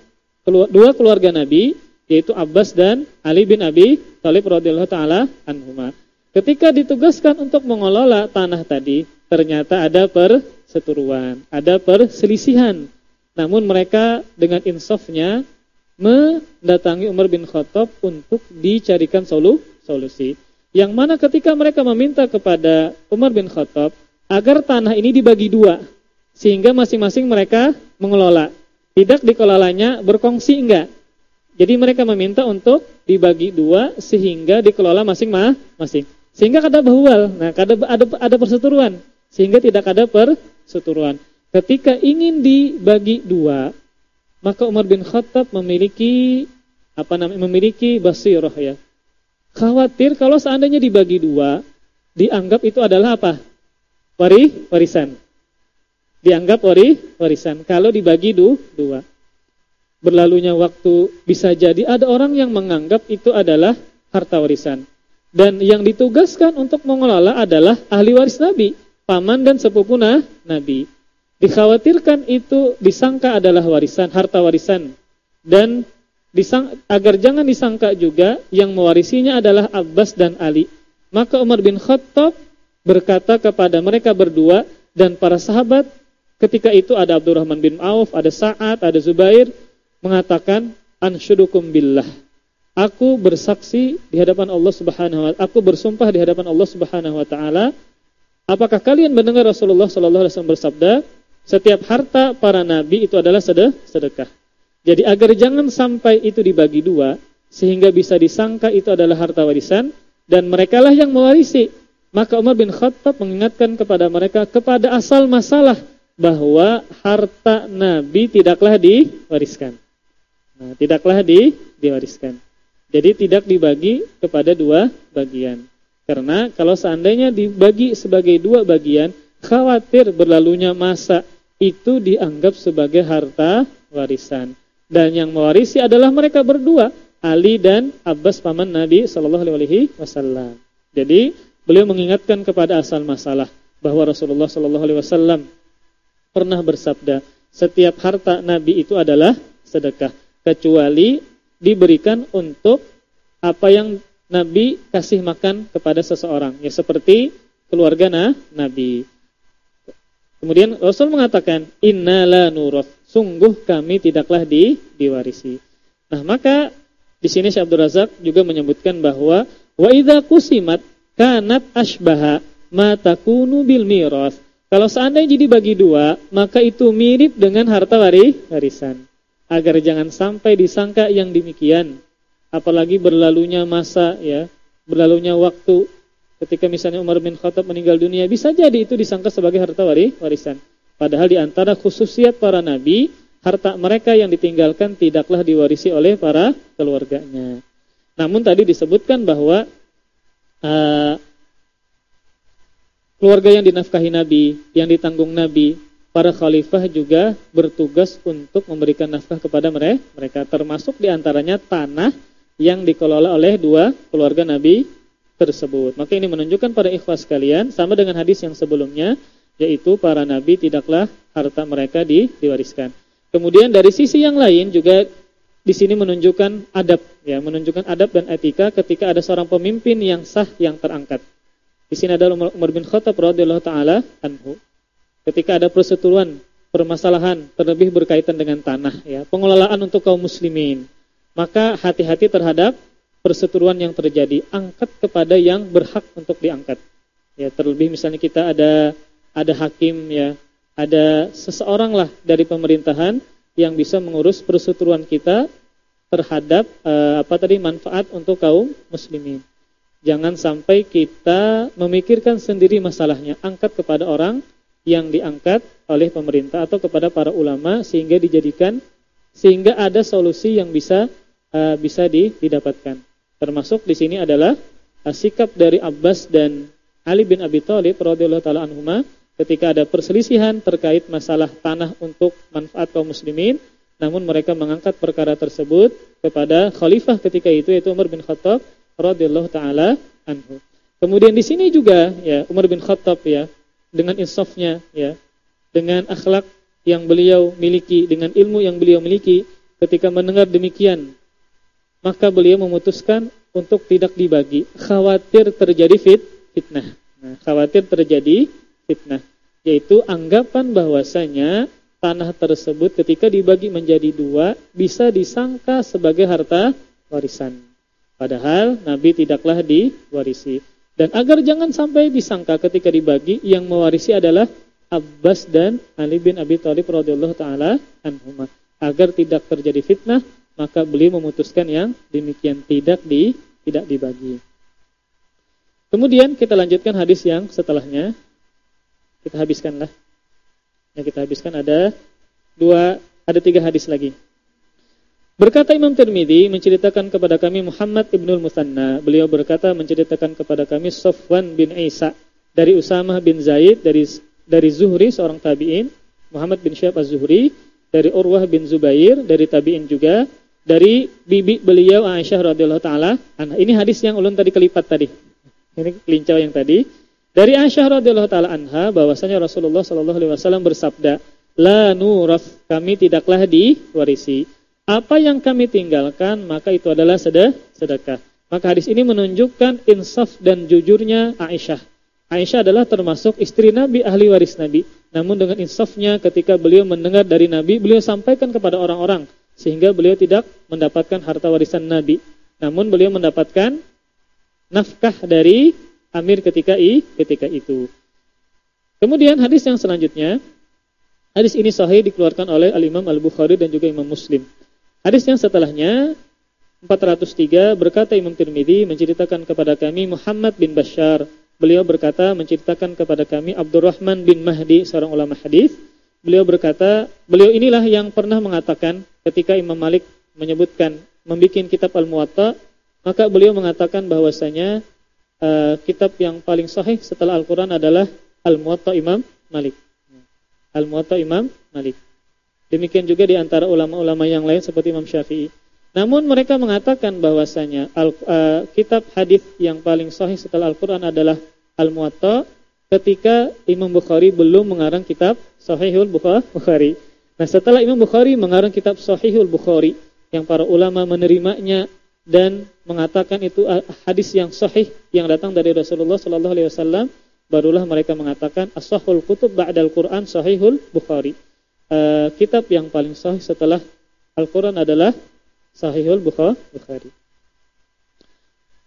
dua keluarga Nabi, yaitu Abbas dan Ali bin Abi Thalib radhiyallahu taala anhuma. Ketika ditugaskan untuk mengelola tanah tadi, ternyata ada perseteruan, ada perselisihan. Namun mereka dengan insafnya mendatangi Umar bin Khattab untuk dicarikan solusi. Yang mana ketika mereka meminta kepada Umar bin Khattab agar tanah ini dibagi dua sehingga masing-masing mereka mengelola. Tidak dikelolanya berkongsi enggak. Jadi mereka meminta untuk dibagi dua sehingga dikelola masing-masing. Sehingga ada bahwal, nah ada ada ada perseteruan sehingga tidak ada perseteruan. Ketika ingin dibagi dua, maka Umar bin Khattab memiliki apa namanya memiliki basirah ya, Khawatir kalau seandainya dibagi dua, dianggap itu adalah apa? Wari, warisan. Dianggap wari, warisan. Kalau dibagi du, dua. Berlalunya waktu bisa jadi ada orang yang menganggap itu adalah harta warisan. Dan yang ditugaskan untuk mengelola adalah ahli waris Nabi, paman dan sepupu Nabi. Dikhawatirkan itu disangka adalah warisan, harta warisan. Dan disang, agar jangan disangka juga yang mewarisinya adalah Abbas dan Ali. Maka Umar bin Khattab berkata kepada mereka berdua dan para sahabat ketika itu ada Abdurrahman bin Auf, ada Sa'ad, ada Zubair mengatakan anshudukum billah. Aku bersaksi di hadapan Allah Subhanahu wa aku bersumpah di hadapan Allah Subhanahu wa taala apakah kalian mendengar Rasulullah sallallahu alaihi wasallam bersabda setiap harta para nabi itu adalah sedekah. Jadi agar jangan sampai itu dibagi dua, sehingga bisa disangka itu adalah harta warisan, dan merekalah yang mewarisi. Maka Umar bin Khattab mengingatkan kepada mereka kepada asal masalah bahwa harta Nabi tidaklah diwariskan. Nah, tidaklah di, diwariskan. Jadi tidak dibagi kepada dua bagian. Karena kalau seandainya dibagi sebagai dua bagian, khawatir berlalunya masa itu dianggap sebagai harta warisan dan yang mewarisi adalah mereka berdua, Ali dan Abbas paman Nabi Shallallahu alaihi wasallam. Jadi, beliau mengingatkan kepada asal masalah bahwa Rasulullah Shallallahu alaihi wasallam pernah bersabda, setiap harta Nabi itu adalah sedekah kecuali diberikan untuk apa yang Nabi kasih makan kepada seseorang, ya seperti keluarga Nabi. Kemudian Rasul mengatakan, Inna la nuraf sungguh kami tidaklah di, diwarisi. Nah, maka di sini Syekh Abdul Razak juga menyebutkan bahwa wa idza kusimat kanat asbaha ma takunu bil miras. Kalau seandainya jadi bagi dua, maka itu mirip dengan harta wari, warisan. Agar jangan sampai disangka yang demikian. Apalagi berlalunya masa ya, berlalunya waktu ketika misalnya Umar bin Khattab meninggal dunia, bisa jadi itu disangka sebagai harta wari, warisan. Padahal di antara khususiat para nabi, harta mereka yang ditinggalkan tidaklah diwarisi oleh para keluarganya. Namun tadi disebutkan bahwa uh, keluarga yang dinafkahi nabi, yang ditanggung nabi, para khalifah juga bertugas untuk memberikan nafkah kepada mereka, termasuk di antaranya tanah yang dikelola oleh dua keluarga Nabi tersebut. Maka ini menunjukkan pada ikhwas kalian sama dengan hadis yang sebelumnya, yaitu para nabi tidaklah harta mereka di, diwariskan. Kemudian dari sisi yang lain juga di sini menunjukkan adab, ya, menunjukkan adab dan etika ketika ada seorang pemimpin yang sah yang terangkat. Di sini ada Umar bin Khattab radhiyallahu taala anhu ketika ada perseteruan permasalahan terlebih berkaitan dengan tanah ya, pengelolaan untuk kaum muslimin. Maka hati-hati terhadap perseteruan yang terjadi, angkat kepada yang berhak untuk diangkat. Ya, terlebih misalnya kita ada ada hakim ya, ada seseorang lah dari pemerintahan yang bisa mengurus perseteruan kita terhadap uh, apa tadi manfaat untuk kaum muslimin. Jangan sampai kita memikirkan sendiri masalahnya, angkat kepada orang yang diangkat oleh pemerintah atau kepada para ulama sehingga dijadikan sehingga ada solusi yang bisa uh, bisa didapatkan. Termasuk di sini adalah uh, sikap dari Abbas dan Ali bin Abi Thalib radhiyallahu taala anhuma ketika ada perselisihan terkait masalah tanah untuk manfaat kaum muslimin, namun mereka mengangkat perkara tersebut kepada khalifah ketika itu yaitu Umar bin Khattab radhiyallahu taala anhu. Kemudian di sini juga ya Umar bin Khattab ya dengan insafnya ya, dengan akhlak yang beliau miliki, dengan ilmu yang beliau miliki, ketika mendengar demikian, maka beliau memutuskan untuk tidak dibagi, khawatir terjadi fit, fitnah. Nah, khawatir terjadi fitnah, yaitu anggapan bahwasanya tanah tersebut ketika dibagi menjadi dua bisa disangka sebagai harta warisan. Padahal Nabi tidaklah diwarisi. Dan agar jangan sampai disangka ketika dibagi yang mewarisi adalah Abbas dan Ali bin Abi Thalib radhiyallahu taala anhuma. Agar tidak terjadi fitnah, maka beliau memutuskan yang demikian tidak di tidak dibagi. Kemudian kita lanjutkan hadis yang setelahnya. Kita habiskanlah. Yang kita habiskan ada dua ada tiga hadis lagi. Berkata Imam Tirmidzi menceritakan kepada kami Muhammad ibnul Musanna. Beliau berkata menceritakan kepada kami Sofwan bin Isa dari Usamah bin Zaid dari dari Zuhri seorang tabi'in, Muhammad bin Syahab Az-Zuhri dari Urwah bin Zubair dari tabi'in juga dari bibi beliau Aisyah radhiyallahu taala. Ini hadis yang ulun tadi kelipat tadi. Ini kelincau yang tadi. Dari Aisyah radhiyallahu taala anha bahwasanya Rasulullah sallallahu alaihi wasallam bersabda, "La nuraf, kami tidaklah diwarisi." apa yang kami tinggalkan maka itu adalah sedekah. Maka hadis ini menunjukkan insaf dan jujurnya Aisyah. Aisyah adalah termasuk istri Nabi, ahli waris Nabi. Namun dengan insafnya ketika beliau mendengar dari Nabi, beliau sampaikan kepada orang-orang. Sehingga beliau tidak mendapatkan harta warisan Nabi. Namun beliau mendapatkan nafkah dari Amir ketika i, ketika itu. Kemudian hadis yang selanjutnya, hadis ini sahih dikeluarkan oleh Al-Imam Al-Bukhari dan juga Imam Muslim. Hadis yang setelahnya 403 berkata Imam Tirmidzi menceritakan kepada kami Muhammad bin Bashar. Beliau berkata menceritakan kepada kami Abdurrahman bin Mahdi seorang ulama hadis. Beliau berkata, beliau inilah yang pernah mengatakan ketika Imam Malik menyebutkan membuat kitab Al-Muwatta, maka beliau mengatakan bahwasanya uh, kitab yang paling sahih setelah Al-Qur'an adalah Al-Muwatta Imam Malik. Al-Muwatta Imam Malik. Demikian juga di antara ulama-ulama yang lain seperti Imam Syafi'i. Namun mereka mengatakan bahwasanya al, uh, kitab hadis yang paling sahih setelah Al-Qur'an adalah Al-Muwatta ketika Imam Bukhari belum mengarang kitab Sahihul Bukhari. Nah, setelah Imam Bukhari mengarang kitab Sahihul Bukhari yang para ulama menerimanya dan mengatakan itu hadis yang sahih yang datang dari Rasulullah sallallahu alaihi wasallam, barulah mereka mengatakan as-sahihul kutub ba'dal Qur'an Sahihul Bukhari uh, kitab yang paling sahih setelah Al-Quran adalah Sahihul Bukhari.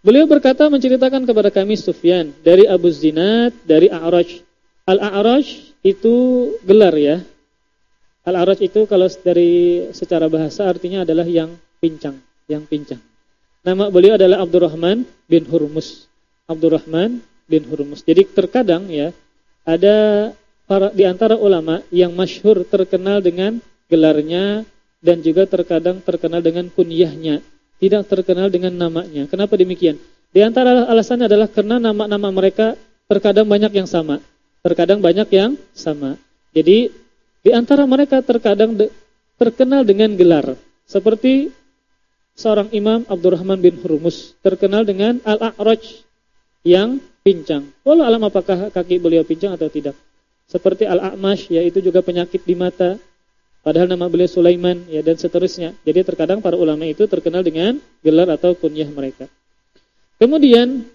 Beliau berkata menceritakan kepada kami Sufyan dari Abu Zinad dari A'raj. Al-A'raj itu gelar ya. Al-A'raj itu kalau dari secara bahasa artinya adalah yang pincang, yang pincang. Nama beliau adalah Abdurrahman bin Hurmus. Abdurrahman bin Hurmus. Jadi terkadang ya ada para di antara ulama yang masyhur terkenal dengan gelarnya dan juga terkadang terkenal dengan kunyahnya, tidak terkenal dengan namanya. Kenapa demikian? Di antara alasannya adalah karena nama-nama mereka terkadang banyak yang sama, terkadang banyak yang sama. Jadi Di antara mereka terkadang terkenal dengan gelar seperti seorang imam Abdurrahman bin Hurmus terkenal dengan Al-A'raj yang pincang. Walau alam apakah kaki beliau pincang atau tidak. Seperti Al-A'mash yaitu juga penyakit di mata. Padahal nama beliau Sulaiman ya dan seterusnya. Jadi terkadang para ulama itu terkenal dengan gelar atau kunyah mereka. Kemudian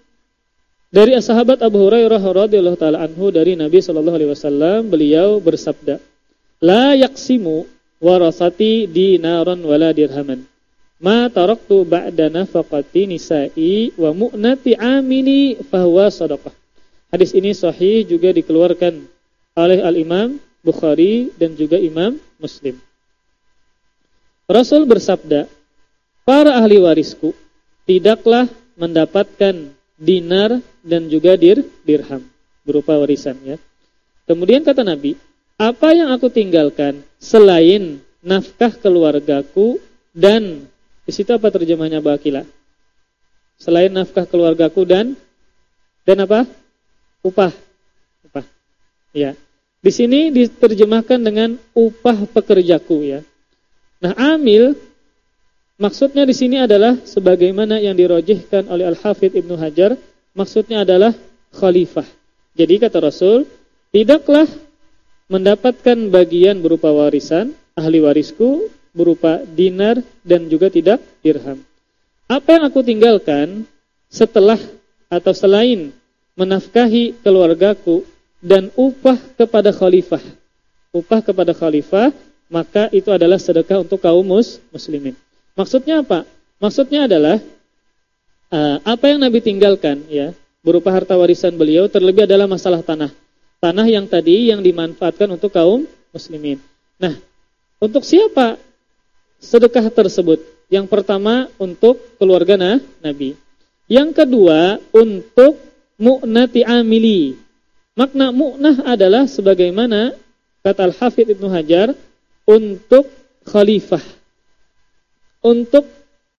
dari sahabat Abu Hurairah radhiyallahu taala anhu dari Nabi sallallahu alaihi wasallam beliau bersabda, "La yaqsimu warasati dinaran wala dirhaman. Ma taraktu ba'da nafaqati nisa'i wa mu'nati amini fahuwa sadaqah." Hadis ini sahih juga dikeluarkan oleh Al-Imam Bukhari dan juga Imam Muslim. Rasul bersabda, "Para ahli warisku tidaklah mendapatkan dinar dan juga dir dirham berupa warisan ya. Kemudian kata Nabi, apa yang aku tinggalkan selain nafkah keluargaku dan di situ apa terjemahnya Bakila? Selain nafkah keluargaku dan dan apa? Upah. Upah. Ya. Di sini diterjemahkan dengan upah pekerjaku ya. Nah, amil maksudnya di sini adalah sebagaimana yang dirojihkan oleh Al-Hafidh Ibnu Hajar maksudnya adalah khalifah. Jadi kata Rasul, tidaklah mendapatkan bagian berupa warisan ahli warisku berupa dinar dan juga tidak dirham. Apa yang aku tinggalkan setelah atau selain menafkahi keluargaku dan upah kepada khalifah. Upah kepada khalifah, maka itu adalah sedekah untuk kaum muslimin. Maksudnya apa? Maksudnya adalah uh, apa yang Nabi tinggalkan ya berupa harta warisan beliau terlebih adalah masalah tanah. Tanah yang tadi yang dimanfaatkan untuk kaum muslimin. Nah, untuk siapa sedekah tersebut? Yang pertama untuk keluarga nah, Nabi. Yang kedua untuk mu'nati amili. Makna mu'nah adalah sebagaimana kata Al-Hafidh Ibnu Hajar untuk khalifah. Untuk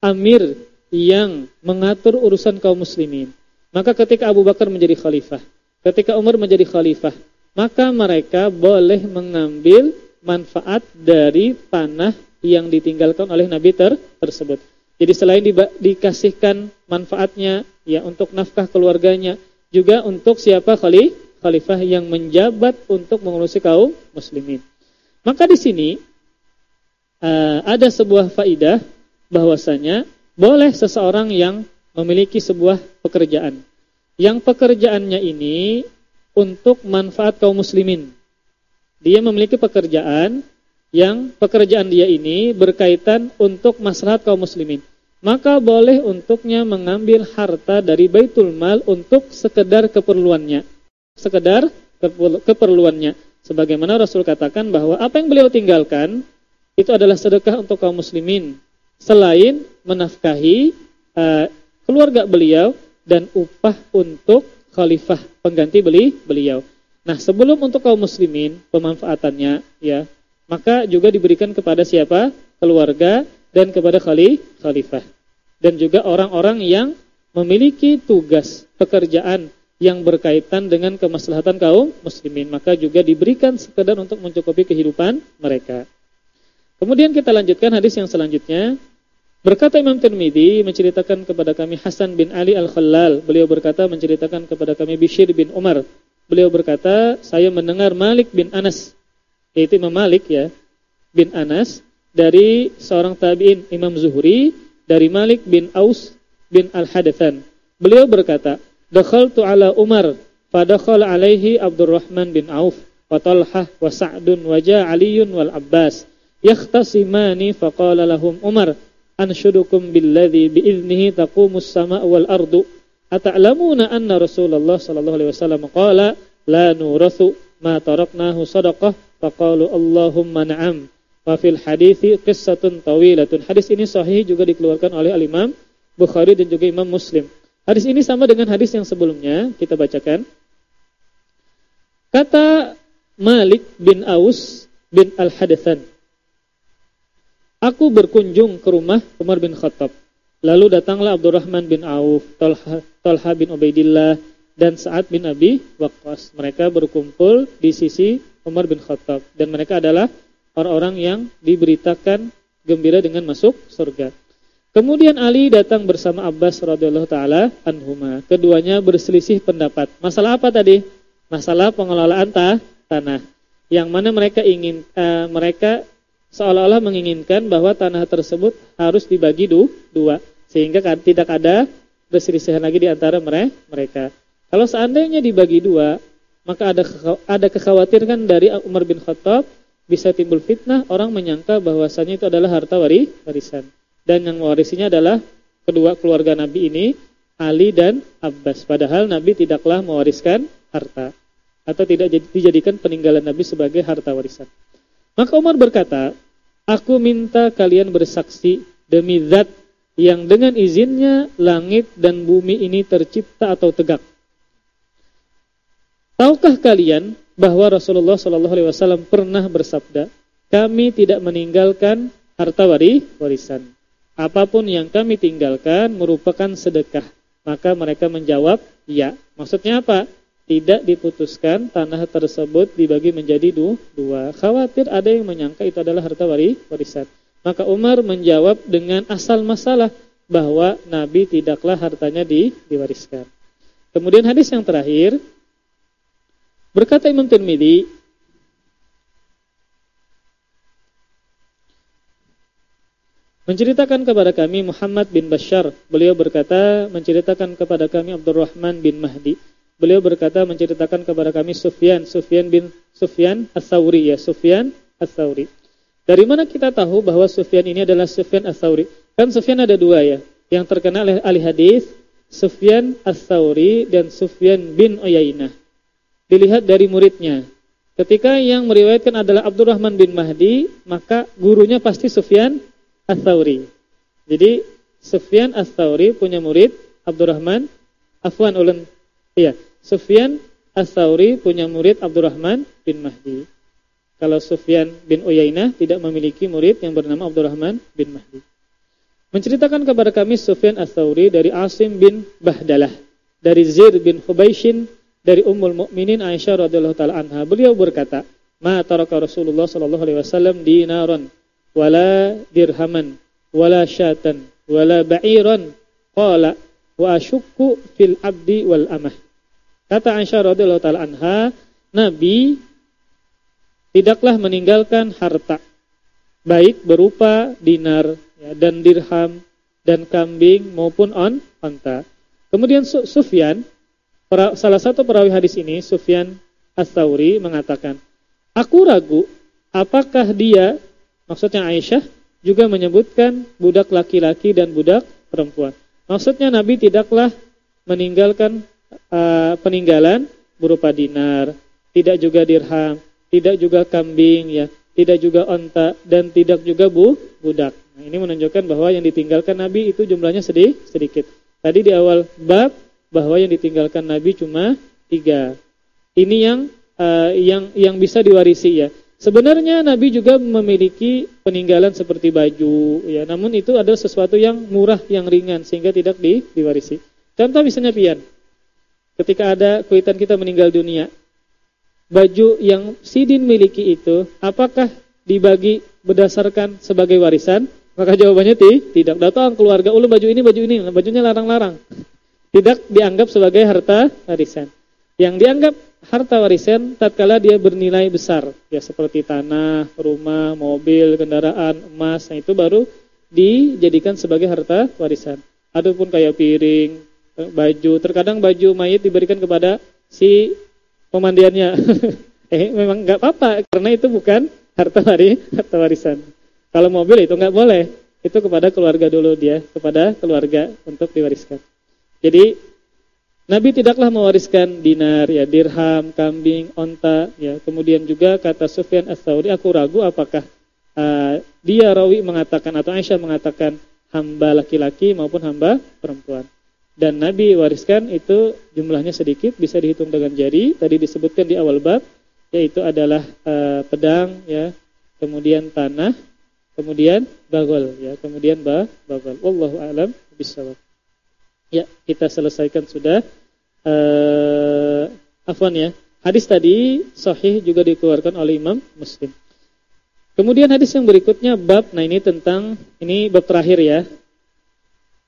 amir yang mengatur urusan kaum muslimin. Maka ketika Abu Bakar menjadi khalifah, ketika Umar menjadi khalifah, maka mereka boleh mengambil manfaat dari tanah yang ditinggalkan oleh Nabi ter tersebut. Jadi selain di, dikasihkan manfaatnya ya untuk nafkah keluarganya, juga untuk siapa khalifah yang menjabat untuk mengurusi kaum muslimin. Maka di sini uh, ada sebuah faidah bahwasanya boleh seseorang yang memiliki sebuah pekerjaan. Yang pekerjaannya ini untuk manfaat kaum muslimin. Dia memiliki pekerjaan yang pekerjaan dia ini berkaitan untuk maslahat kaum muslimin. Maka boleh untuknya mengambil harta dari baitul mal untuk sekedar keperluannya. Sekedar keperluannya. Sebagaimana Rasul katakan bahwa apa yang beliau tinggalkan itu adalah sedekah untuk kaum muslimin selain menafkahi uh, keluarga beliau dan upah untuk khalifah pengganti beli beliau. Nah, sebelum untuk kaum muslimin pemanfaatannya ya, maka juga diberikan kepada siapa? keluarga dan kepada khali, khalifah. Dan juga orang-orang yang memiliki tugas pekerjaan yang berkaitan dengan kemaslahatan kaum muslimin, maka juga diberikan sekedar untuk mencukupi kehidupan mereka. Kemudian kita lanjutkan hadis yang selanjutnya Berkata Imam Tirmidzi menceritakan kepada kami Hasan bin Ali Al-Khallal. Beliau berkata menceritakan kepada kami Bishir bin Umar. Beliau berkata, saya mendengar Malik bin Anas. Yaitu Imam Malik ya. Bin Anas. Dari seorang tabi'in Imam Zuhri. Dari Malik bin Aus bin Al-Hadathan. Beliau berkata, Dakhaltu ala Umar. Fadakhal alaihi Abdurrahman bin Auf. Wa Talhah wa Sa'dun wa Aliyun wal Abbas. Yakhtasimani faqala lahum Umar anshudukum billadhi bi'idnihi taqumus sama' wal ardu. Ata'lamuna anna Rasulullah sallallahu alaihi wasallam qala la nurathu ma taraknahu sadaqah. Faqalu Allahumma na'am. Wa fil hadithi qissatun tawilatun. Hadis ini sahih juga dikeluarkan oleh al-Imam Bukhari dan juga Imam Muslim. Hadis ini sama dengan hadis yang sebelumnya kita bacakan. Kata Malik bin Aus bin Al-Hadathan Aku berkunjung ke rumah Umar bin Khattab. Lalu datanglah Abdurrahman bin Auf, Talha, Talha bin Ubaidillah, dan Sa'ad bin Abi Waqqas. Mereka berkumpul di sisi Umar bin Khattab dan mereka adalah orang-orang yang diberitakan gembira dengan masuk surga. Kemudian Ali datang bersama Abbas radhiyallahu taala anhuma. Keduanya berselisih pendapat. Masalah apa tadi? Masalah pengelolaan ta tanah. Yang mana mereka ingin uh, mereka seolah-olah menginginkan bahwa tanah tersebut harus dibagi du, dua sehingga kan tidak ada perselisihan lagi di antara mereka. Kalau seandainya dibagi dua, maka ada ada kekhawatiran dari Umar bin Khattab bisa timbul fitnah, orang menyangka bahwasanya itu adalah harta wari, warisan. Dan yang mewarisinya adalah kedua keluarga Nabi ini, Ali dan Abbas. Padahal Nabi tidaklah mewariskan harta atau tidak dijadikan peninggalan Nabi sebagai harta warisan. Maka Umar berkata, "Aku minta kalian bersaksi demi zat yang dengan izinnya langit dan bumi ini tercipta atau tegak." Tahukah kalian bahwa Rasulullah Shallallahu Alaihi Wasallam pernah bersabda, kami tidak meninggalkan harta wari warisan. Apa pun yang kami tinggalkan merupakan sedekah. Maka mereka menjawab, ya. Maksudnya apa? Tidak diputuskan tanah tersebut dibagi menjadi dua. Khawatir ada yang menyangka itu adalah harta wari warisan. Maka Umar menjawab dengan asal masalah bahwa Nabi tidaklah hartanya di, diwariskan. Kemudian hadis yang terakhir Berkata Imam Tirmidzi, menceritakan kepada kami Muhammad bin Bashar. Beliau berkata, menceritakan kepada kami Abdurrahman bin Mahdi. Beliau berkata, menceritakan kepada kami Sufyan, Sufyan bin Sufyan As-Sauri ya, Sufyan As-Sauri. Dari mana kita tahu bahwa Sufyan ini adalah Sufyan As-Sauri? Kan Sufyan ada dua ya, yang terkenal oleh ahli hadis, Sufyan As-Sauri dan Sufyan bin Uyainah dilihat dari muridnya. Ketika yang meriwayatkan adalah Abdurrahman bin Mahdi, maka gurunya pasti Sufyan Ats-Tsauri. Jadi Sufyan Ats-Tsauri punya murid Abdurrahman Afwan ulun. Iya, Sufyan Ats-Tsauri punya murid Abdurrahman bin Mahdi. Kalau Sufyan bin Uyainah tidak memiliki murid yang bernama Abdurrahman bin Mahdi. Menceritakan kepada kami Sufyan Ats-Tsauri dari Asim bin Bahdalah, dari Zir bin Hubaishin dari Ummul Mukminin Aisyah radhiyallahu taala anha. Beliau berkata, "Ma taraka Rasulullah sallallahu alaihi wasallam dinaran wala dirhaman wala syatan wala ba'iran qala wa asyukku fil abdi wal amah." Kata Aisyah radhiyallahu taala anha, Nabi tidaklah meninggalkan harta baik berupa dinar ya, dan dirham dan kambing maupun on onta. Kemudian Sufyan salah satu perawi hadis ini, Sufyan Ats-Tsauri mengatakan, "Aku ragu apakah dia, maksudnya Aisyah, juga menyebutkan budak laki-laki dan budak perempuan. Maksudnya Nabi tidaklah meninggalkan uh, peninggalan berupa dinar, tidak juga dirham, tidak juga kambing ya, tidak juga onta dan tidak juga bu budak. Nah, ini menunjukkan bahwa yang ditinggalkan Nabi itu jumlahnya sedih, sedikit. Tadi di awal bab bahwa yang ditinggalkan Nabi cuma tiga. Ini yang uh, yang yang bisa diwarisi ya. Sebenarnya Nabi juga memiliki peninggalan seperti baju ya, namun itu adalah sesuatu yang murah, yang ringan sehingga tidak di, diwarisi. Contoh misalnya pian. Ketika ada kuitan kita meninggal dunia, baju yang sidin miliki itu apakah dibagi berdasarkan sebagai warisan? Maka jawabannya tidak. Datang keluarga ulun baju ini, baju ini, bajunya larang-larang tidak dianggap sebagai harta warisan. Yang dianggap harta warisan tatkala dia bernilai besar, ya seperti tanah, rumah, mobil, kendaraan, emas, nah itu baru dijadikan sebagai harta warisan. Adapun kayak piring, baju, terkadang baju mayit diberikan kepada si pemandiannya. *laughs* eh memang nggak apa-apa karena itu bukan harta wari, harta warisan. Kalau mobil itu nggak boleh, itu kepada keluarga dulu dia, kepada keluarga untuk diwariskan. Jadi Nabi tidaklah mewariskan dinar, ya dirham, kambing, onta, ya. Kemudian juga kata Sufyan Ats-Tsauri, aku ragu apakah uh, dia rawi mengatakan atau Aisyah mengatakan hamba laki-laki maupun hamba perempuan. Dan Nabi wariskan itu jumlahnya sedikit, bisa dihitung dengan jari. Tadi disebutkan di awal bab, yaitu adalah uh, pedang, ya, kemudian tanah, kemudian bagol, ya, kemudian ba bagol. Wallahu a'lam bishawab. Ya, kita selesaikan sudah uh, afwan ya. Hadis tadi sahih juga dikeluarkan oleh Imam Muslim. Kemudian hadis yang berikutnya bab, nah ini tentang ini bab terakhir ya.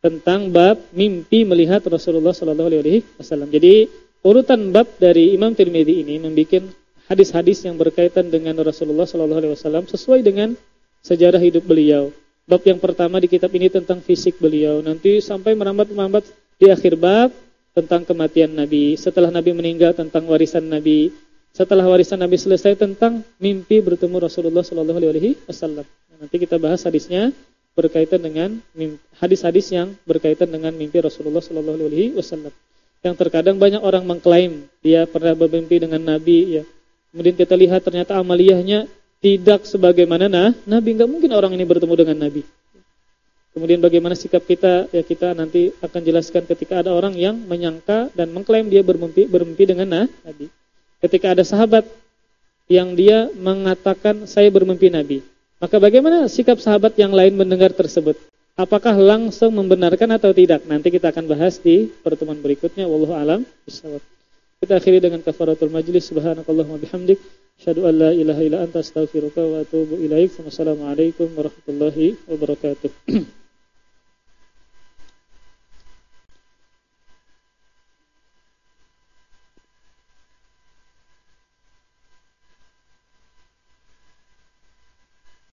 Tentang bab mimpi melihat Rasulullah sallallahu alaihi wasallam. Jadi urutan bab dari Imam Tirmidzi ini membuat hadis-hadis yang berkaitan dengan Rasulullah sallallahu alaihi wasallam sesuai dengan sejarah hidup beliau. Bab yang pertama di kitab ini tentang fisik beliau. Nanti sampai merambat-merambat di akhir bab tentang kematian Nabi, setelah Nabi meninggal tentang warisan Nabi, setelah warisan Nabi selesai tentang mimpi bertemu Rasulullah Shallallahu Alaihi Wasallam. Nanti kita bahas hadisnya berkaitan dengan hadis-hadis yang berkaitan dengan mimpi Rasulullah Shallallahu Alaihi Wasallam. Yang terkadang banyak orang mengklaim dia pernah bermimpi dengan Nabi, ya. Kemudian kita lihat ternyata amaliyahnya tidak sebagaimana nah, Nabi. Enggak mungkin orang ini bertemu dengan Nabi. Kemudian bagaimana sikap kita ya kita nanti akan jelaskan ketika ada orang yang menyangka dan mengklaim dia bermimpi bermimpi dengan Nabi. Ketika ada sahabat yang dia mengatakan saya bermimpi Nabi. Maka bagaimana sikap sahabat yang lain mendengar tersebut? Apakah langsung membenarkan atau tidak? Nanti kita akan bahas di pertemuan berikutnya. Wallahu alam. Kita akhiri dengan kafaratul majlis. Subhanakallahumma bihamdik. Asyhadu an la ilaha illa anta astaghfiruka wa atubu ilaik. Wassalamualaikum warahmatullahi wabarakatuh. *clears throat*